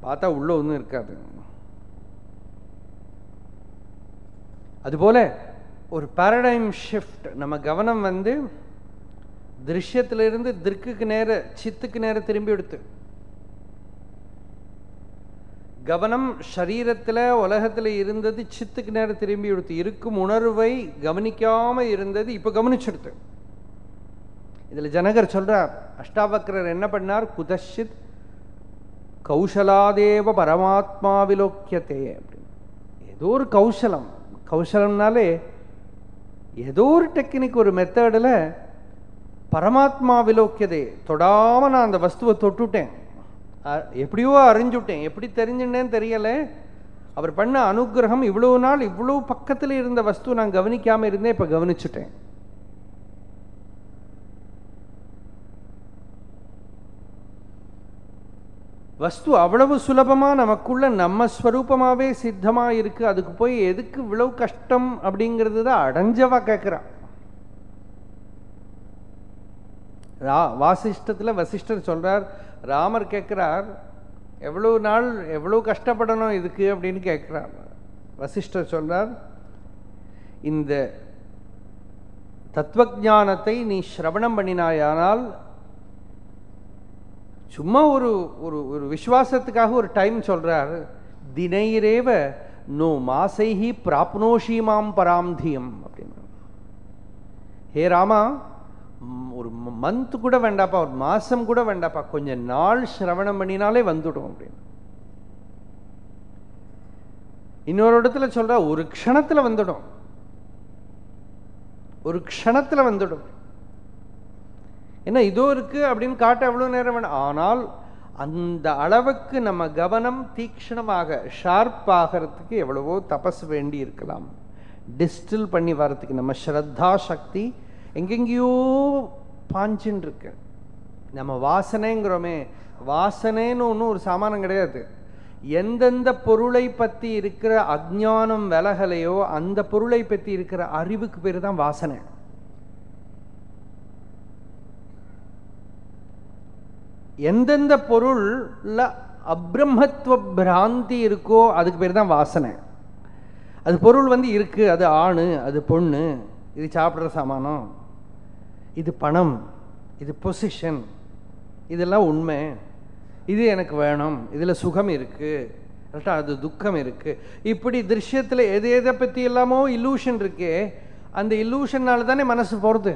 A: பார்த்தா உள்ள ஒன்றும் இருக்காது. அதுபோல ஒரு பேரடைம் ஷிஃப்ட் நம்ம கவனம் வந்து திருஷ்யத்திலிருந்து திர்க்குக்கு நேர சித்துக்கு நேர திரும்பி எடுத்து. கவனம் சரீரத்துல உலகத்துல இருந்தது சித்துக்கு நேரம் திரும்பி எடுத்து. இருக்கும் உணர்வை கவனிக்காம இருந்தது இப்ப கவனிச்செடுத்து. இதுல ஜனகர் சொல்கிறார் அஷ்டாவக்கரர் என்ன பண்ணார்? குதஷித் கௌசலாதேவ பரமாத்மா விலோக்கியத்தே அப்படின்னு. ஏதோ ஒரு கௌசலம் கௌசலம்னாலே ஏதோ ஒரு டெக்னிக் ஒரு மெத்தடில் பரமாத்மா விலோக்கியதே தொடாமல் நான் அந்த வஸ்துவை தொட்டுட்டேன். எப்படியோ அறிஞ்சுட்டேன். எப்படி தெரிஞ்சுட்டேன்னு தெரியல. அவர் பண்ண அனுக்கிரகம் இவ்வளவு நாள் இவ்வளோ பக்கத்தில் இருந்த வஸ்து நான் கவனிக்காம இருந்தேன் இப்போ கவனிச்சுட்டேன். வஸ்து அவ்வளவு சுலபமா நமக்குள்ள நம்ம ஸ்வரூபமாவே சித்தமா இருக்கு அதுக்கு போய் எதுக்கு இவ்வளவு கஷ்டம் அப்படிங்கிறது தான் அடைஞ்சவா கேட்கிறான் ரா வாசிஷ்டத்துல வசிஷ்டர் சொல்றார் ராமர் கேட்கிறார் எவ்வளவு நாள் எவ்வளவு கஷ்டப்படணும் இதுக்கு? அப்படின்னு கேட்குறார். வசிஷ்டர் சொல்றார் இந்த தத்துவஜானத்தை நீ ஸ்ரவணம் பண்ணினாயானால் சும்மா ஒரு ஒரு ஒரு விசுவாசத்துக்காக ஒரு டைம் சொல்கிறார் தினையிரேவ நோ மாசைஹி பிராப்னோஷி மாம் பராம்தியம் அப்படின்னு. ஹே ராமா ஒரு மந்த் கூட வேண்டாப்பா ஒரு மாசம் கூட வேண்டாப்பா கொஞ்சம் நாள் சிரவணம் பண்ணினாலே வந்துடும் அப்படின்னு. இன்னொரு இடத்துல சொல்கிற ஒரு க்ஷணத்துல வந்துடும். ஒரு க்ஷணத்துல வந்துடும். ஏன்னா இதோ இருக்கு அப்படின்னு காட்ட எவ்வளோ நேரம் வேணும்? ஆனால் அந்த அளவுக்கு நம்ம கவனம் தீக்ஷணமாக ஷார்ப் ஆகிறதுக்கு எவ்வளவோ தபஸ் வேண்டி இருக்கலாம். டிஸ்டில் பண்ணி வர்றதுக்கு நம்ம ஸ்ரத்தா சக்தி எங்கெங்கேயோ பாஞ்சுன்னு இருக்கு நம்ம வாசனைங்கிறோமே வாசனைன்னு ஒன்றும் ஒரு சாமானம் கிடையாது. எந்தெந்த பொருளை பற்றி இருக்கிற அஜ்ஞானம் விலகலையோ அந்த பொருளை பற்றி இருக்கிற அறிவுக்கு பேர் தான் வாசனை. எந்தெந்த பொருளில் அப்ரம்மத்துவ பிராந்தி இருக்கோ அதுக்கு பேர் தான் வாசனை. அது பொருள் வந்து இருக்கு அது ஆணு அது பொண்ணு இது சாப்பிட்ற சாமானம். இது பணம் இது பொசிஷன் இதெல்லாம் உண்மை. இது எனக்கு வேணும் இதில் சுகம் இருக்கு கரெக்டாக அது துக்கம் இருக்கு. இப்படி திருஷ்யத்தில் எது எதை பற்றி எல்லாமோ இல்லூஷன் இருக்கே அந்த இல்லூஷன்னால தானே மனசு போகிறது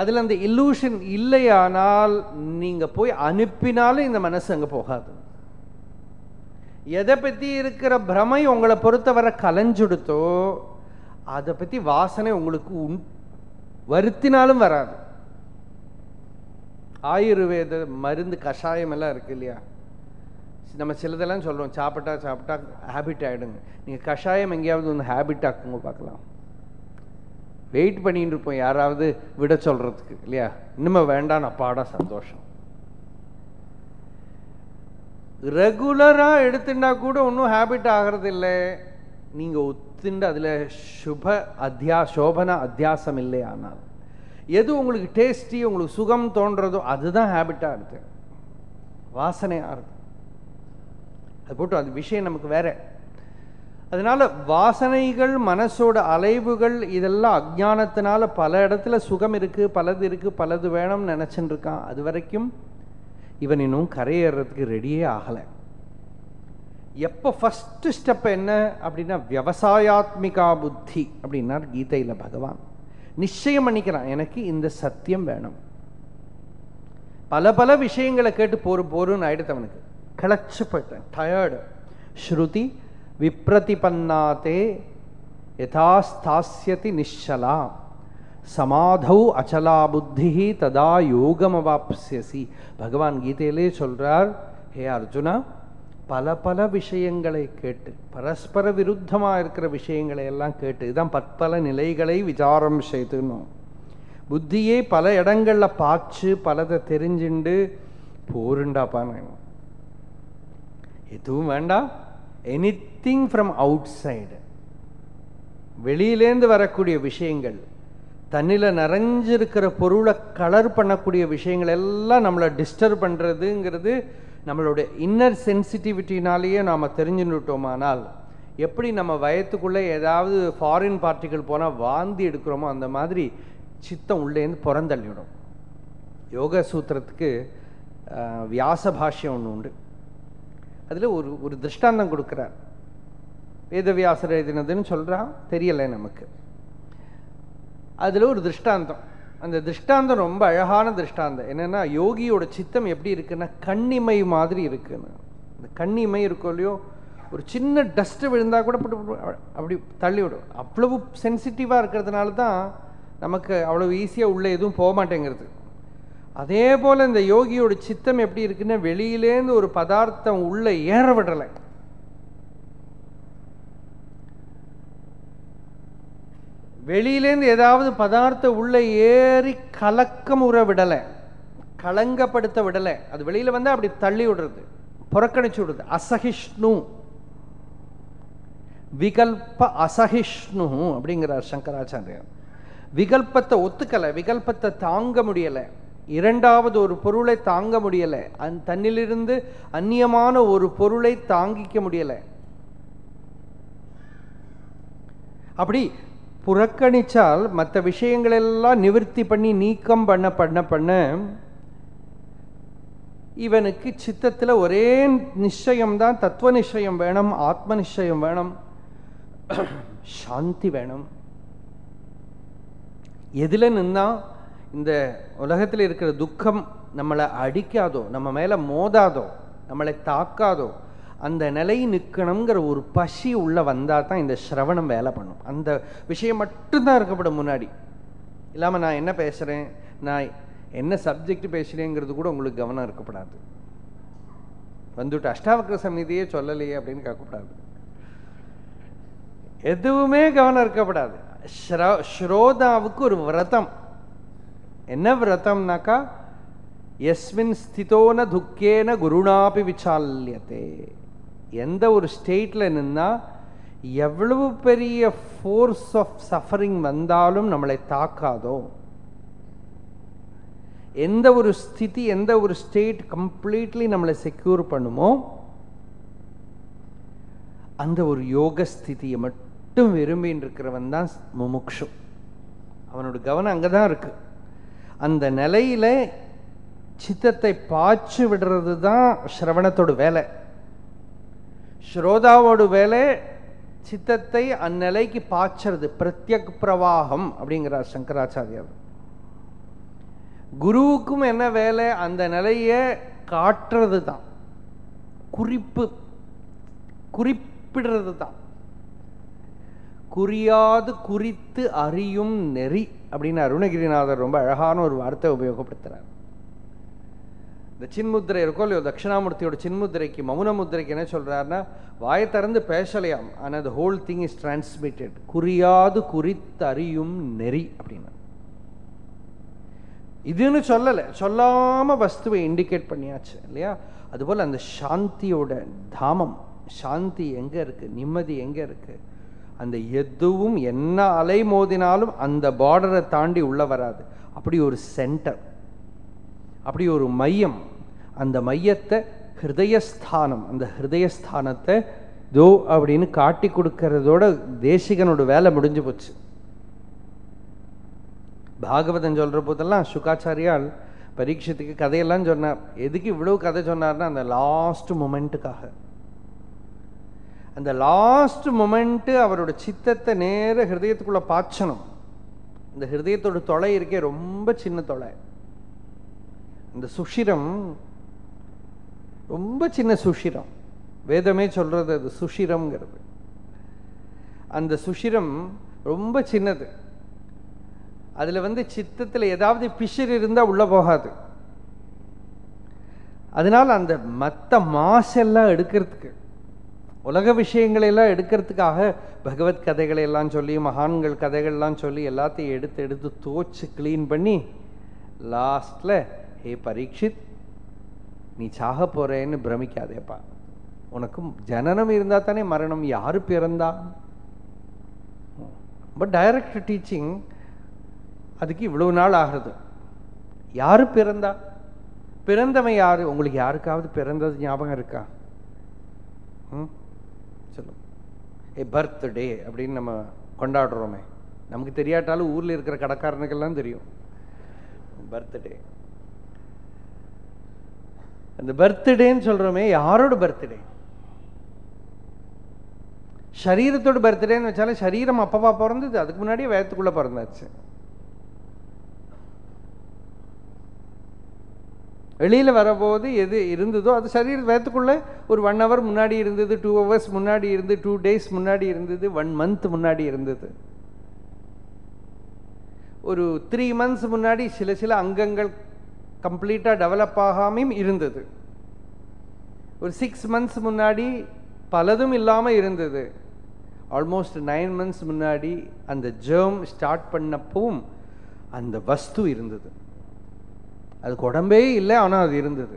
A: அதில் அந்த இல்லூஷன் இல்லையானால் நீங்கள் போய் அனுப்பினாலும் இந்த மனசு அங்கே போகாது. எதை பற்றி இருக்கிற பிரமை உங்களை பொறுத்தவரை கலைஞ்சுடுத்தோ அதை பற்றி வாசனை உங்களுக்கு உண் வருத்தினாலும் வராது. ஆயுர்வேத மருந்து கஷாயம் எல்லாம் இருக்கு இல்லையா? நம்ம சிலதெல்லாம் சொல்கிறோம் சாப்பிட்டா சாப்பிட்டா ஹேபிட் ஆகிடுங்க நீங்கள் கஷாயம் எங்கேயாவது ஒன்று ஹேபிட் ஆக்குங்க பார்க்கலாம். வெயிட் பண்ணிட்டு இருப்போம் யாராவது விட சொல்றதுக்கு இல்லையா? இனிமே வேண்டாம் அப்பாடா சந்தோஷம். ரெகுலரா எடுத்துட்டா கூட ஒன்றும் ஹேபிட் ஆகிறது இல்லை நீங்க ஒத்துண்டு அதுல சுப அத்தியா சோபன அத்தியாசம் இல்லை ஆனால். எது உங்களுக்கு டேஸ்டி உங்களுக்கு சுகம் தோன்றதோ அதுதான் ஹேபிட்டாக இருக்கு. வாசனையா இருக்கு. அது போட்டு அது விஷயம் நமக்கு வேற. அதனால வாசனைகள் மனசோட அலைவுகள் இதெல்லாம் அஜானத்தினால பல இடத்துல சுகம் இருக்கு பலது இருக்கு பலது வேணும்னு நினைச்சுட்டு இருக்கான். அது வரைக்கும் இவன் இன்னும் கரையேறதுக்கு ரெடியே ஆகலை. எப்போ ஃபஸ்ட்டு ஸ்டெப் என்ன அப்படின்னா விவசாயாத்மிகா புத்தி அப்படின்னார் கீதையில் பகவான். நிச்சயம் பண்ணிக்கிறான் எனக்கு இந்த சத்தியம் வேணும். பல பல விஷயங்களை கேட்டு போரு போருன்னு ஆயிடுத்தவனுக்கு கிளச்சு போயிட்டேன் டயர்டு ஸ்ருதி விப்ரதிபன்னாத்தே யதாஸ்தாசியதி நிஷலா சமாதௌ அச்சலா புத்தி ததா யோகமவாப்சியசி பகவான் கீதையிலே சொல்றார் ஹே அர்ஜுனா பல பல விஷயங்களை கேட்டு பரஸ்பர விருத்தமாக இருக்கிற விஷயங்களை எல்லாம் கேட்டு இதுதான் பற்பல நிலைகளை விசாரம் செய்துணும் புத்தியே பல இடங்களில் பார்த்து பலதை தெரிஞ்சுண்டு போருண்டாப்பான் எதுவும் வேண்டாம் எனிதிங் ஃப்ரம் அவுட் சைடு வெளியிலேருந்து வரக்கூடிய விஷயங்கள் தண்ணியில் நிறைஞ்சிருக்கிற பொருளை கலர் பண்ணக்கூடிய விஷயங்கள் எல்லாம் நம்மளை டிஸ்டர்ப் பண்ணுறதுங்கிறது நம்மளுடைய இன்னர் சென்சிட்டிவிட்டினாலேயே நாம் தெரிஞ்சுட்டோமானால் எப்படி நம்ம வயத்துக்குள்ளே ஏதாவது ஃபாரின் பார்ட்டிகள் போனால் வாந்தி எடுக்கிறோமோ அந்த மாதிரி சித்தம் உள்ளேருந்து புறந்தள்ளிவிடும். யோக சூத்திரத்துக்கு வியாச பாஷ்யம் ஒன்று உண்டு. அதில் ஒரு ஒரு திருஷ்டாந்தம் கொடுக்குறார். வேதவியாசர் எழுதினதுன்னு சொல்கிறான் தெரியலை நமக்கு. அதில் ஒரு திருஷ்டாந்தம். அந்த திருஷ்டாந்தம் ரொம்ப அழகான திருஷ்டாந்தம். என்னன்னா யோகியோட சித்தம் எப்படி இருக்குன்னா கண்ணிமை மாதிரி இருக்குன்னு. அந்த கண்ணிமை இருக்கும் இல்லையோ ஒரு சின்ன டஸ்ட்டு விழுந்தா கூட அப்படி தள்ளி விடும் அவ்வளவு சென்சிட்டிவாக இருக்கிறதுனால தான் நமக்கு அவ்வளவு ஈஸியாக உள்ளே எதுவும் போக மாட்டேங்கிறது. அதே போல் இந்த யோகியோட சித்தம் எப்படி இருக்குன்னா வெளியிலேருந்து ஒரு பதார்த்தம் உள்ளே ஏற விடலை. வெளியிலேருந்து ஏதாவது பதார்த்தம் உள்ள ஏறி கலக்கமுற விடலை களங்கப்படுத்த விடலை. அது வெளியில வந்து அப்படி தள்ளி விடுறது புறக்கணிச்சு விடுறது. அசகிஷ்ணு விகல்ப அசகிஷ்ணு அப்படிங்கிறார் சங்கராச்சாரியர். விகல்பத்தை ஒத்துக்கலை விகல்பத்தை தாங்க முடியலை. இரண்டாவது ஒரு பொருளை தாங்க முடியலை. அந் தன்னிலிருந்து அந்நியமான ஒரு பொருளை தாங்கிக்க முடியலை. அப்படி புறக்கணிச்சால் மற்ற விஷயங்களெல்லாம் நிவர்த்தி பண்ணி நீக்கம் பண்ண பண்ண பண்ண இவனுக்கு சித்தத்தில் ஒரே நிச்சயம்தான் தத்துவ நிச்சயம் வேணும் ஆத்ம நிச்சயம் வேணும் சாந்தி வேணும். எதில் நின்னா இந்த உலகத்தில் இருக்கிற துக்கம் நம்மளை அடிக்காதோ நம்ம மேலே மோதாதோ நம்மளை தாக்காதோ அந்த நிலை நிற்கணுங்கிற ஒரு பசி உள்ள வந்தால் தான் இந்த சிரவணம் வேலை பண்ணும். அந்த விஷயம் மட்டும்தான் இருக்கப்படும் முன்னாடி. இல்லாமல் நான் என்ன பேசுகிறேன் நான் என்ன சப்ஜெக்ட் பேசுகிறேங்கிறது கூட உங்களுக்கு கவனம் இருக்கப்படாது. வந்துட்டு அஷ்டாவக்கர சமிதியே சொல்லலையே அப்படின்னு கேட்கக்கூடாது. எதுவுமே கவனம் இருக்கப்படாது. ஸ்ரோதாவுக்கு ஒரு விரதம். என்ன விரதம்னாக்கா? எஸ்மின் ஸ்திதோன துக்கேன குருணாபி விசால்யத்தே. எந்த ஒரு ஸ்டேட்டில் நின்னா எவ்வளவு பெரிய ஃபோர்ஸ் ஆஃப் சஃபரிங் வந்தாலும் நம்மளை தாக்காதோ? எந்த ஒரு ஸ்திதி எந்த ஒரு ஸ்டேட் கம்ப்ளீட்லி நம்மளை செக்யூர் பண்ணுமோ அந்த ஒரு யோக ஸ்திதியை மட்டும் விரும்பின்னு இருக்கிறவன் தான் முமுக்ஷு. அவனோட கவனம் அங்கே தான் இருக்குது அந்த நிலையில சித்தத்தை பாய்ச்சி விடுறது தான் சிரவணத்தோட வேலை. ஸ்ரோதாவோட வேலை சித்தத்தை அந்நிலைக்கு பாய்ச்சறது பிரத்யக் பிரவாகம் அப்படிங்கிறார் சங்கராச்சாரியார். குருவுக்கும் என்ன வேலை? அந்த நிலையை காட்டுறது தான் குறிப்பு குறிப்பிடுறது தான் குறியாது குறித்து அறியும் நெறி அப்படின்னு அருணகிரிநாதர் ரொம்ப அழகான ஒரு வார்த்தை உபயோகப்படுத்துகிறார் இந்த சின்முத்திரை இருக்கோ இல்லையோ தட்சிணாமூர்த்தியோட சின்முத்திரைக்கு மௌன முத்திரைக்கு என்ன சொல்றாருன்னா வாயை திறந்து பேசலையாம். ஆனால் the whole thing is transmitted குறியாது குறித்தறியும் நெறி அப்படின்னு. இதுன்னு சொல்லலை. சொல்லாம வஸ்துவை இண்டிகேட் பண்ணியாச்சு இல்லையா? அதுபோல் அந்த சாந்தியோட தாமம் சாந்தி எங்கே இருக்கு? நிம்மதி எங்கே இருக்கு? அந்த எதுவும் என்ன அலை மோதினாலும் அந்த பார்டரை தாண்டி உள்ளே வராது. அப்படி ஒரு சென்டர் அப்படி ஒரு மையம். அந்த மையத்தை ஹிருதயஸ்தானம் அந்த ஹிருதயஸ்தானத்தை தோ அப்படின்னு காட்டி கொடுக்கறதோட தேசிகனோட வேலை முடிஞ்சு போச்சு. பாகவதன் சொல்ற போதெல்லாம் சுகாச்சாரியால் பரீட்சத்துக்கு கதையெல்லாம் சொன்னார். எதுக்கு இவ்வளவு கதை சொன்னார்னா அந்த லாஸ்ட் மொமெண்ட்டுக்காக அந்த லாஸ்ட் மொமெண்ட்டு அவரோட சித்தத்தை நேர ஹிருதயத்துக்குள்ள பாய்ச்சணும். இந்த ஹிருதயத்தோட தொலை இருக்கே ரொம்ப சின்ன தொலை. அந்த சுஷிரம் ரொம்ப சின்ன சுஷிரம். வேதமே சொல்றது அது சுஷிரம்ங்கிறது. அந்த சுஷிரம் ரொம்ப சின்னது. அதுல வந்து சித்தத்தில் ஏதாவது பிஷர் இருந்தால் உள்ள போகாது. அதனால அந்த மற்ற மாசெல்லாம் எடுக்கிறதுக்கு உலக விஷயங்களை எல்லாம் எடுக்கிறதுக்காக பகவத் கதைகளை எல்லாம் சொல்லி மகான்கள் கதைகள்லாம் சொல்லி எல்லாத்தையும் எடுத்து எடுத்து தோச்சு க்ளீன் பண்ணி லாஸ்ட்ல ஹே பரீட்சித் நீ சாக போகிறேன்னு பிரமிக்காதேப்பா. உனக்கும் ஜனனம் இருந்தால் தானே மரணம் யார் பிறந்தா? பட் டைரக்ட் டீச்சிங் அதுக்கு இவ்வளவு நாள் ஆகிறது. யார் பிறந்தா? பிறந்தவன் யார்? உங்களுக்கு யாருக்காவது பிறந்தது ஞாபகம் இருக்கா? ம்? சொல்லும் ஏ பர்த்டே அப்படின்னு நம்ம கொண்டாடுறோமே. நமக்கு தெரியாட்டாலும் ஊரில் இருக்கிற கடைக்காரனுக்கெல்லாம் தெரியும். பர்த்டே அந்த பர்த்டேன்னு சொல்றோமே யாரோட பர்த்டே? சரீரத்தோட பர்த்டேன்னு வச்சாலும் சரீரம் அப்பவா பிறந்தது அதுக்கு முன்னாடியே வேதத்துக்குள்ள பிறந்தாச்சு. வெளியில் வரபோது எது இருந்ததோ அது சரீர வேத்துக்குள்ளே ஒரு ஒன் ஹவர் முன்னாடி இருந்தது டூ ஹவர்ஸ் முன்னாடி இருந்து டூ டேஸ் முன்னாடி இருந்தது ஒன் மந்த் முன்னாடி இருந்தது. ஒரு த்ரீ மந்த்ஸ் முன்னாடி சில சில அங்கங்கள் கம்ப்ளீட்டாக டெவலப் ஆகாமையும் இருந்தது. ஒரு சிக்ஸ் மந்த்ஸ் முன்னாடி பலதும் இல்லாமல் இருந்தது. ஆல்மோஸ்ட் நைன் மந்த்ஸ் முன்னாடி அந்த ஜேர்ம் ஸ்டார்ட் பண்ணப்பவும் அந்த வஸ்து இருந்தது. அதுக்கு உடம்பே இல்லை ஆனால் அது இருந்தது.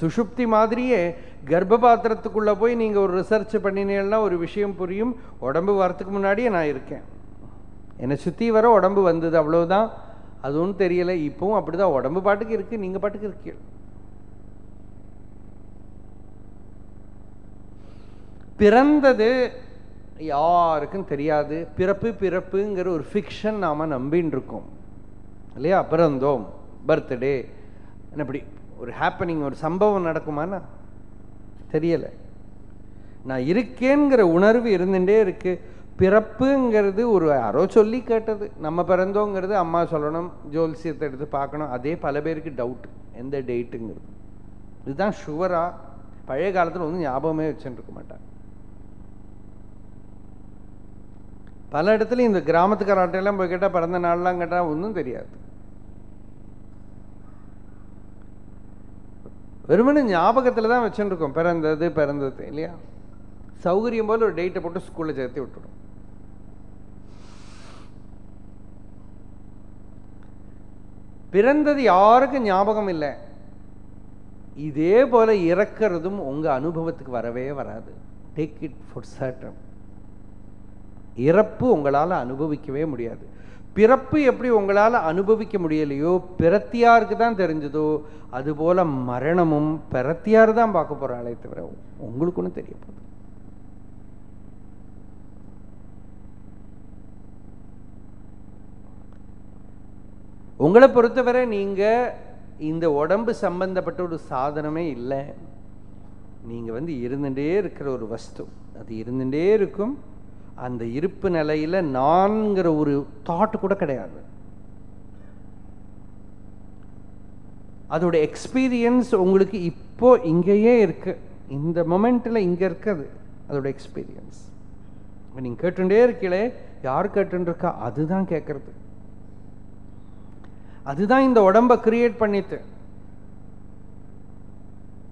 A: சுஷுப்தி மாதிரியே கர்ப்பபாத்திரத்துக்குள்ளே போய் நீங்கள் ஒரு ரிசர்ச் பண்ணினீங்கன்னா ஒரு விஷயம் புரியும். உடம்பு வரத்துக்கு முன்னாடியே நான் இருக்கேன். என்னை சுற்றி வர உடம்பு வந்தது அவ்வளோதான் அது ஒன்றும் தெரியலை. இப்பவும் அப்படிதான். உடம்பு பாட்டுக்கு இருக்கு நீங்கள் பாட்டுக்கு இருக்கீங்க. பிறந்தது யாருக்கும் தெரியாது. பிறப்பு பிறப்புங்கிற ஒரு ஃபிக்ஷன் நாம் நம்பின்னு இருக்கோம். இல்லையா? பிறந்தோம். பர்த்டே இப்படி ஒரு ஹாப்பனிங் ஒரு சம்பவம் நடக்குமானா தெரியலை. நான் இருக்கேங்கிற உணர்வு இருந்துகிட்டே இருக்கு. பிறப்புங்கிறது ஒரு யாரோ சொல்லி கேட்டது. நம்ம பிறந்தோங்கிறது அம்மா சொல்லணும் ஜோல்சியத்தை எடுத்து பார்க்கணும். அதே பல பேருக்கு டவுட் எந்த டேட்டுங்கிறது இதுதான் ஷுவராக பழைய காலத்தில் வந்து ஞாபகமே வச்சுட்டு இருக்க மாட்டாங்க. பல இடத்துல இந்த கிராமத்துக்காராட்டையெல்லாம் போய் கேட்டால் பிறந்த நாள்லாம் கேட்டால் ஒன்றும் தெரியாது. வெறுமனு ஞாபகத்தில் தான் வச்சுருக்கோம் பிறந்தது பிறந்தது இல்லையா? சௌகரியம் போல் ஒரு டேட்டை போட்டு ஸ்கூலில் சேர்த்து விட்டுடும். பிறந்தது யாருக்கும் ஞாபகம் இல்லை? இதே போல இறக்கிறதும் உங்க அனுபவத்துக்கு வரவே வராது. டேக் இட் ஃபார் சர்டன் இறப்பு உங்களால் அனுபவிக்கவே முடியாது. பிறப்பு எப்படி உங்களால் அனுபவிக்க முடியலையோ பிறத்தியாருக்கு தான் தெரிஞ்சதோ அதுபோல மரணமும் பிறத்தியார் தான் பார்க்க போகிறாளே தவிர உங்களுக்கு ஒன்றும் தெரிய போகுது உங்களை பொறுத்தவரை நீங்கள் இந்த உடம்பு சம்பந்தப்பட்ட ஒரு சாதனமே இல்லை. நீங்கள் வந்து இருந்துகிட்டே இருக்கிற ஒரு வஸ்து. அது இருந்துகிட்டே இருக்கும். அந்த இருப்பு நிலையில் நான்கிற ஒரு தாட் கூட கிடையாது. அதோட எக்ஸ்பீரியன்ஸ் உங்களுக்கு இப்போ இங்கேயே இருக்கு. இந்த மொமெண்ட்டில் இங்கே இருக்குது. அதோட எக்ஸ்பீரியன்ஸ் நீங்கள் கேட்டுட்டே இருக்கீங்களே. யார் கேட்டுருக்கா அதுதான் கேட்குறது அதுதான் இந்த உடம்பை கிரியேட் பண்ணிட்டு.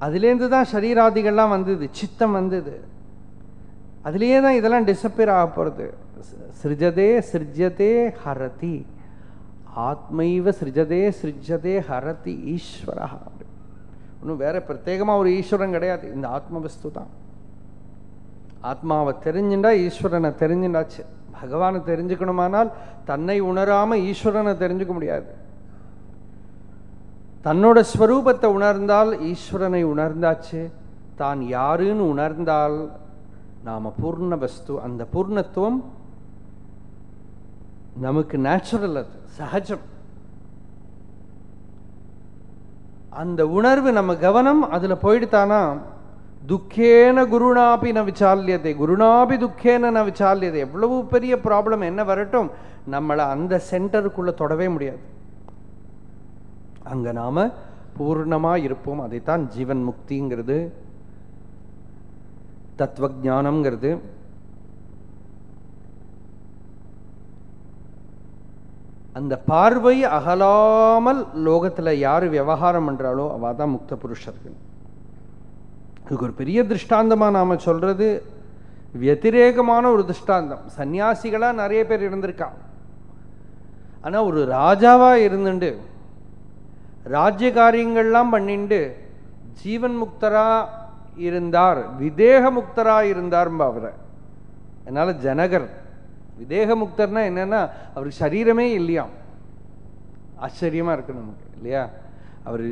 A: அதுலேருந்து தான் சரீராதிகள்லாம் வந்தது சித்தம் வந்தது. அதுலேயே தான் இதெல்லாம் டிசப்பியர் ஆக போகிறது சிருஜதே சிருஜதே ஹரதி. ஆத்மைவ சிருஜதே சிருஜதே ஹரதி ஈஸ்வரா. ஒன்றும் வேற பிரத்யேகமாக ஒரு ஈஸ்வரன் கிடையாது. இந்த ஆத்மவஸ்து தான். ஆத்மாவை தெரிஞ்சுண்டா ஈஸ்வரனை தெரிஞ்சுண்டாச்சு. பகவானை தெரிஞ்சுக்கணுமானால் தன்னை உணராமல் ஈஸ்வரனை தெரிஞ்சுக்க முடியாது. தன்னோட ஸ்வரூபத்தை உணர்ந்தால் ஈஸ்வரனை உணர்ந்தாச்சு. தான் யாருன்னு உணர்ந்தால் நாம் பூர்ண வஸ்து அந்த பூர்ணத்துவம் நமக்கு நேச்சுரல் அது சகஜம். அந்த உணர்வு நம்ம கவனம் அதில் போயிடுத்தானா? துக்கேன குருணாபி ந விசாலியதை குருணாபி துக்கேன ந விசாலியதை. எவ்வளவு பெரிய ப்ராப்ளம் என்ன வரட்டும்? நம்மளை அந்த சென்டருக்குள்ளே தொடவே முடியாது. அங்க நாம பூர்ணமா இருப்போம். அதைத்தான் ஜீவன் முக்திங்கிறது தத்துவஜானம்ங்கிறது அந்த பார்வை அகலாமல் லோகத்துல யாரு விவகாரம் பண்ணுறாளோ அவள் தான் முக்த புருஷர்கள். இதுக்கு ஒரு பெரிய திருஷ்டாந்தமா நாம சொல்றது வத்திரேகமான ஒரு திருஷ்டாந்தம். சன்னியாசிகளாக நிறைய பேர் இருந்திருக்கா ஆனா ஒரு ராஜாவா இருந்துண்டு ராஜ்ய காரியங்கள்லாம் பண்ணிண்டு ஜீவன் முக்தரா இருந்தார் விதேக முக்தரா இருந்தார் அவரை. அதனால் ஜனகர். விதேக முக்தர்னா என்னன்னா அவருக்கு சரீரமே இல்லையாம் ஆச்சரியமா இருக்கு நமக்கு இல்லையா? அவர்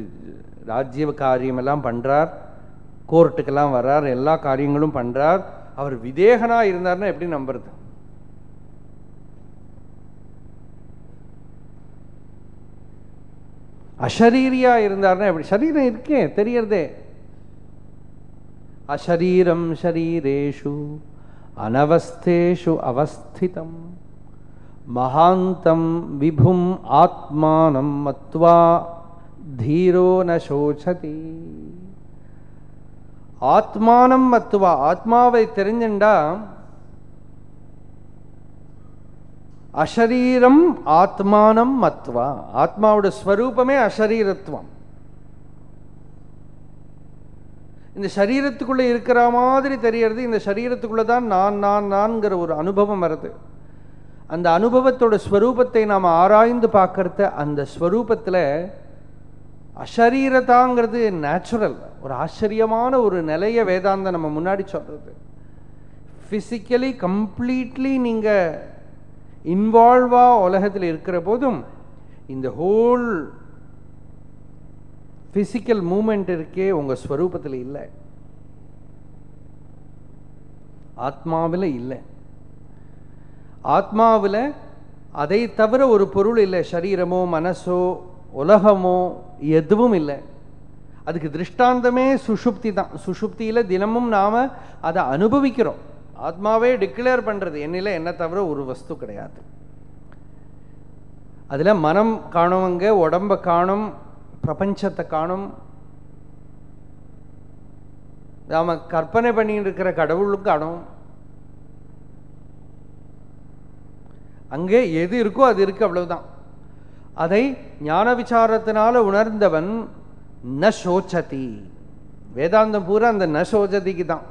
A: ராஜ்ய காரியமெல்லாம் பண்றார் கோர்ட்டுக்கெல்லாம் வர்றார் எல்லா காரியங்களும் பண்றார். அவர் விதேகனா இருந்தார்னா எப்படி நம்புறது? அஷரீரியாக இருந்தார்னா எப்படி? சரீரம் இருக்கே தெரியறதே. அஷரீரம் ஷரீரேஷு அனவஸ்தேஷு அவஸ்திதம். மகாந்தம் விபும் ஆத்மானம் மத்வா தீரோ ந ஆத்மானம் மத்துவா ஆத்மாவை தெரிஞ்சுண்டா அஷரீரம் ஆத்மானம் மத்வா. ஆத்மாவோட ஸ்வரூபமே அஷரீரத்துவம். இந்த சரீரத்துக்குள்ள இருக்கிற மாதிரி தெரியறது இந்த சரீரத்துக்குள்ளே தான் நான் நான் நான்கிற ஒரு அனுபவம் வருது. அந்த அனுபவத்தோட ஸ்வரூபத்தை நாம் ஆராய்ந்து பார்க்கறத அந்த ஸ்வரூபத்தில் அசரீரதாங்கிறது நேச்சுரல் ஒரு ஆச்சரியமான ஒரு நிலைய வேதாந்தம் நம்ம முன்னாடி சொல்றது. ஃபிசிக்கலி கம்ப்ளீட்லி நீங்கள் இன்வால்வாக உலகத்தில் இருக்கிற போதும் இந்த ஹோல் ஃபிசிக்கல் மூமெண்ட் இருக்கே உங்கள் ஸ்வரூபத்தில் இல்லை. ஆத்மாவில் இல்லை. ஆத்மாவில் அதை தவிர ஒரு பொருள் இல்லை. சரீரமோ மனசோ உலகமோ எதுவும் இல்லை. அதுக்கு திருஷ்டாந்தமே சுஷுப்தி தான். சுஷுப்தியில் தினமும் நாம் அதை அனுபவிக்கிறோம். ஆத்மாவே டிக்ளேர் பண்ணுறது என்னில் என்ன தவிர ஒரு வஸ்து கிடையாது. அதில் மனம் காணுவங்க உடம்ப காணும் பிரபஞ்சத்தை காணும் நாம கற்பனை பண்ணிட்டு இருக்கிற கடவுளும் காணும். அங்கே எது இருக்கோ அது இருக்கு அவ்வளவுதான். அதை ஞான விசாரத்தினால உணர்ந்தவன் ந சோச்சதி. வேதாந்தம் பூரா அந்த ந சோச்சதிக்கு தான்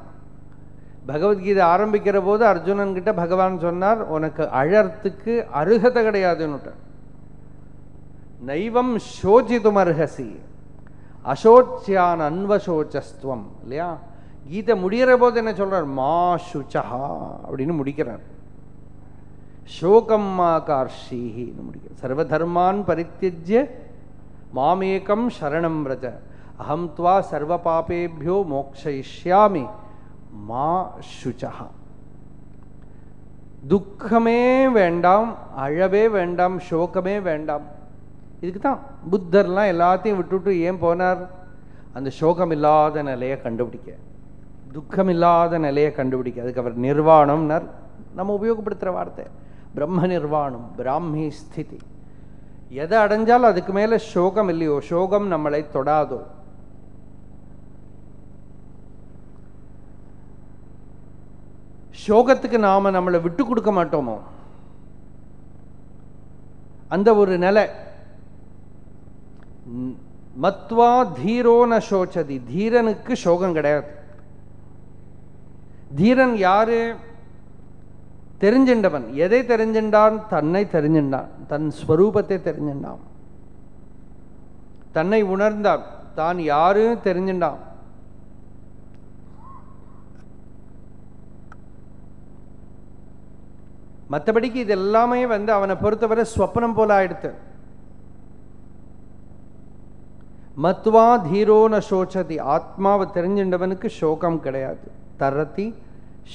A: பகவத்கீதை ஆரம்பிக்கிற போது அர்ஜுனன் கிட்ட பகவான் சொன்னார் உனக்கு அழறத்துக்கு அருகதை கிடையாதுன்னுட்ட. நைவம் சோஜிதும் அருகசி. அசோச்சியான் அன்வசோச்சஸ்துவம். இல்லையா? கீதை முடிகிற போது என்ன சொல்றார்? மா சுச்சஹா அப்படின்னு முடிக்கிறார். சோகம் மா கார்ஷீன்னு முடிக்கிறார். சர்வதர்மான் பரித்தியஜ்ய மாமேகம் சரணம் ரஜ. அகம் துவா சர்வ பாபேபியோ மோக்ஷயிஷ்யாமி. மா சுச்சகா துக்கமே வேண்டாம் அழவே வேண்டாம் சோகமே வேண்டாம். இதுக்கு தான் புத்தர்லாம் எல்லாத்தையும் விட்டுவிட்டு ஏன் போனார்? அந்த சோகம் இல்லாத நிலையை கண்டுபிடிக்க. துக்கம் இல்லாத நிலையை கண்டுபிடிக்க. அதுக்கு அவர் நிர்வாணம்னர். நம்ம உபயோகப்படுத்துகிற வார்த்தை. பிரம்ம நிர்வாணம் பிராமி ஸ்திதி. எதை அடைஞ்சாலும் அதுக்கு மேலே சோகம் இல்லையோ சோகம் நம்மளை தொடாதோ சோகத்துக்கு நாம நம்மளை விட்டு கொடுக்க மாட்டோமோ? அந்த ஒரு நிலை. மத்வா தீரோ ந சோச்சதி. தீரனுக்கு சோகம் கிடையாது. தீரன் யாரு? தெரிஞ்சின்றவன். எதை தெரிஞ்சின்றான்? தன்னை தெரிஞ்சின்றான். தன் ஸ்வரூபத்தை தெரிஞ்சின்றான். தன்னை உணர்ந்தான். தான் யாரும் தெரிஞ்சின்றான். மற்றபடிக்கு இது எல்லாமே வந்து அவனை பொறுத்தவரை ஸ்வப்னம் போல ஆயிடுத்து. மத்வா தீரோ ந சோச்சதி. ஆத்மாவை தெரிஞ்சின்றவனுக்கு சோகம் கிடையாது. தரதி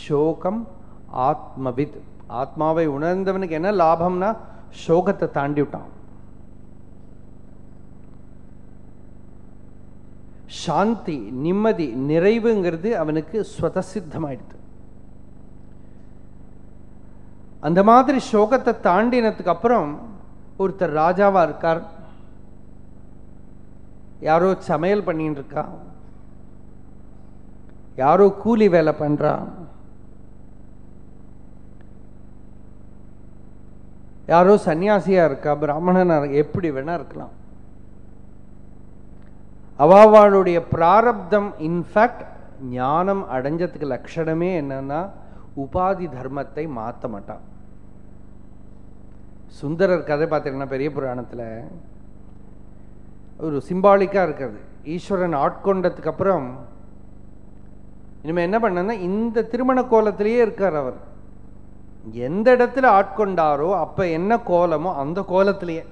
A: சோகம் ஆத்மவித். ஆத்மாவை உணர்ந்தவனுக்கு என்ன லாபம்னா சோகத்தை தாண்டி விட்டான். சாந்தி நிம்மதி நிறைவுங்கிறது அவனுக்கு ஸ்வதசித்தமாயிடுது அந்த மாதிரி சோகத்தை தாண்டினதுக்கு அப்புறம் ஒருத்தர் ராஜாவா இருக்கார். யாரோ சமையல் பண்ணிட்டு இருக்கா? யாரோ கூலி வேலை பண்றா? யாரோ சன்னியாசியா இருக்கா? பிராமணனா எப்படி வேணா இருக்கலாம். அவாவாளுடைய பிராரப்தம் இன்ஃபேக்ட் ஞானம் அடைஞ்சதுக்கு லட்சணமே என்னன்னா உபாதி தர்மத்தை மாற்ற மாட்டான். சுந்தரர் கதை பார்த்தீங்கன்னா பெரிய புராணத்தில் ஒரு சிம்பாலிக்காக இருக்கிறது. ஈஸ்வரன் ஆட்கொண்டதுக்கு அப்புறம் இனிமேல் என்ன பண்ணனா இந்த திருமண கோலத்திலேயே இருக்கார் அவர். எந்த இடத்துல ஆட்கொண்டாரோ அப்போ என்ன கோலமோ அந்த கோலத்திலேயே.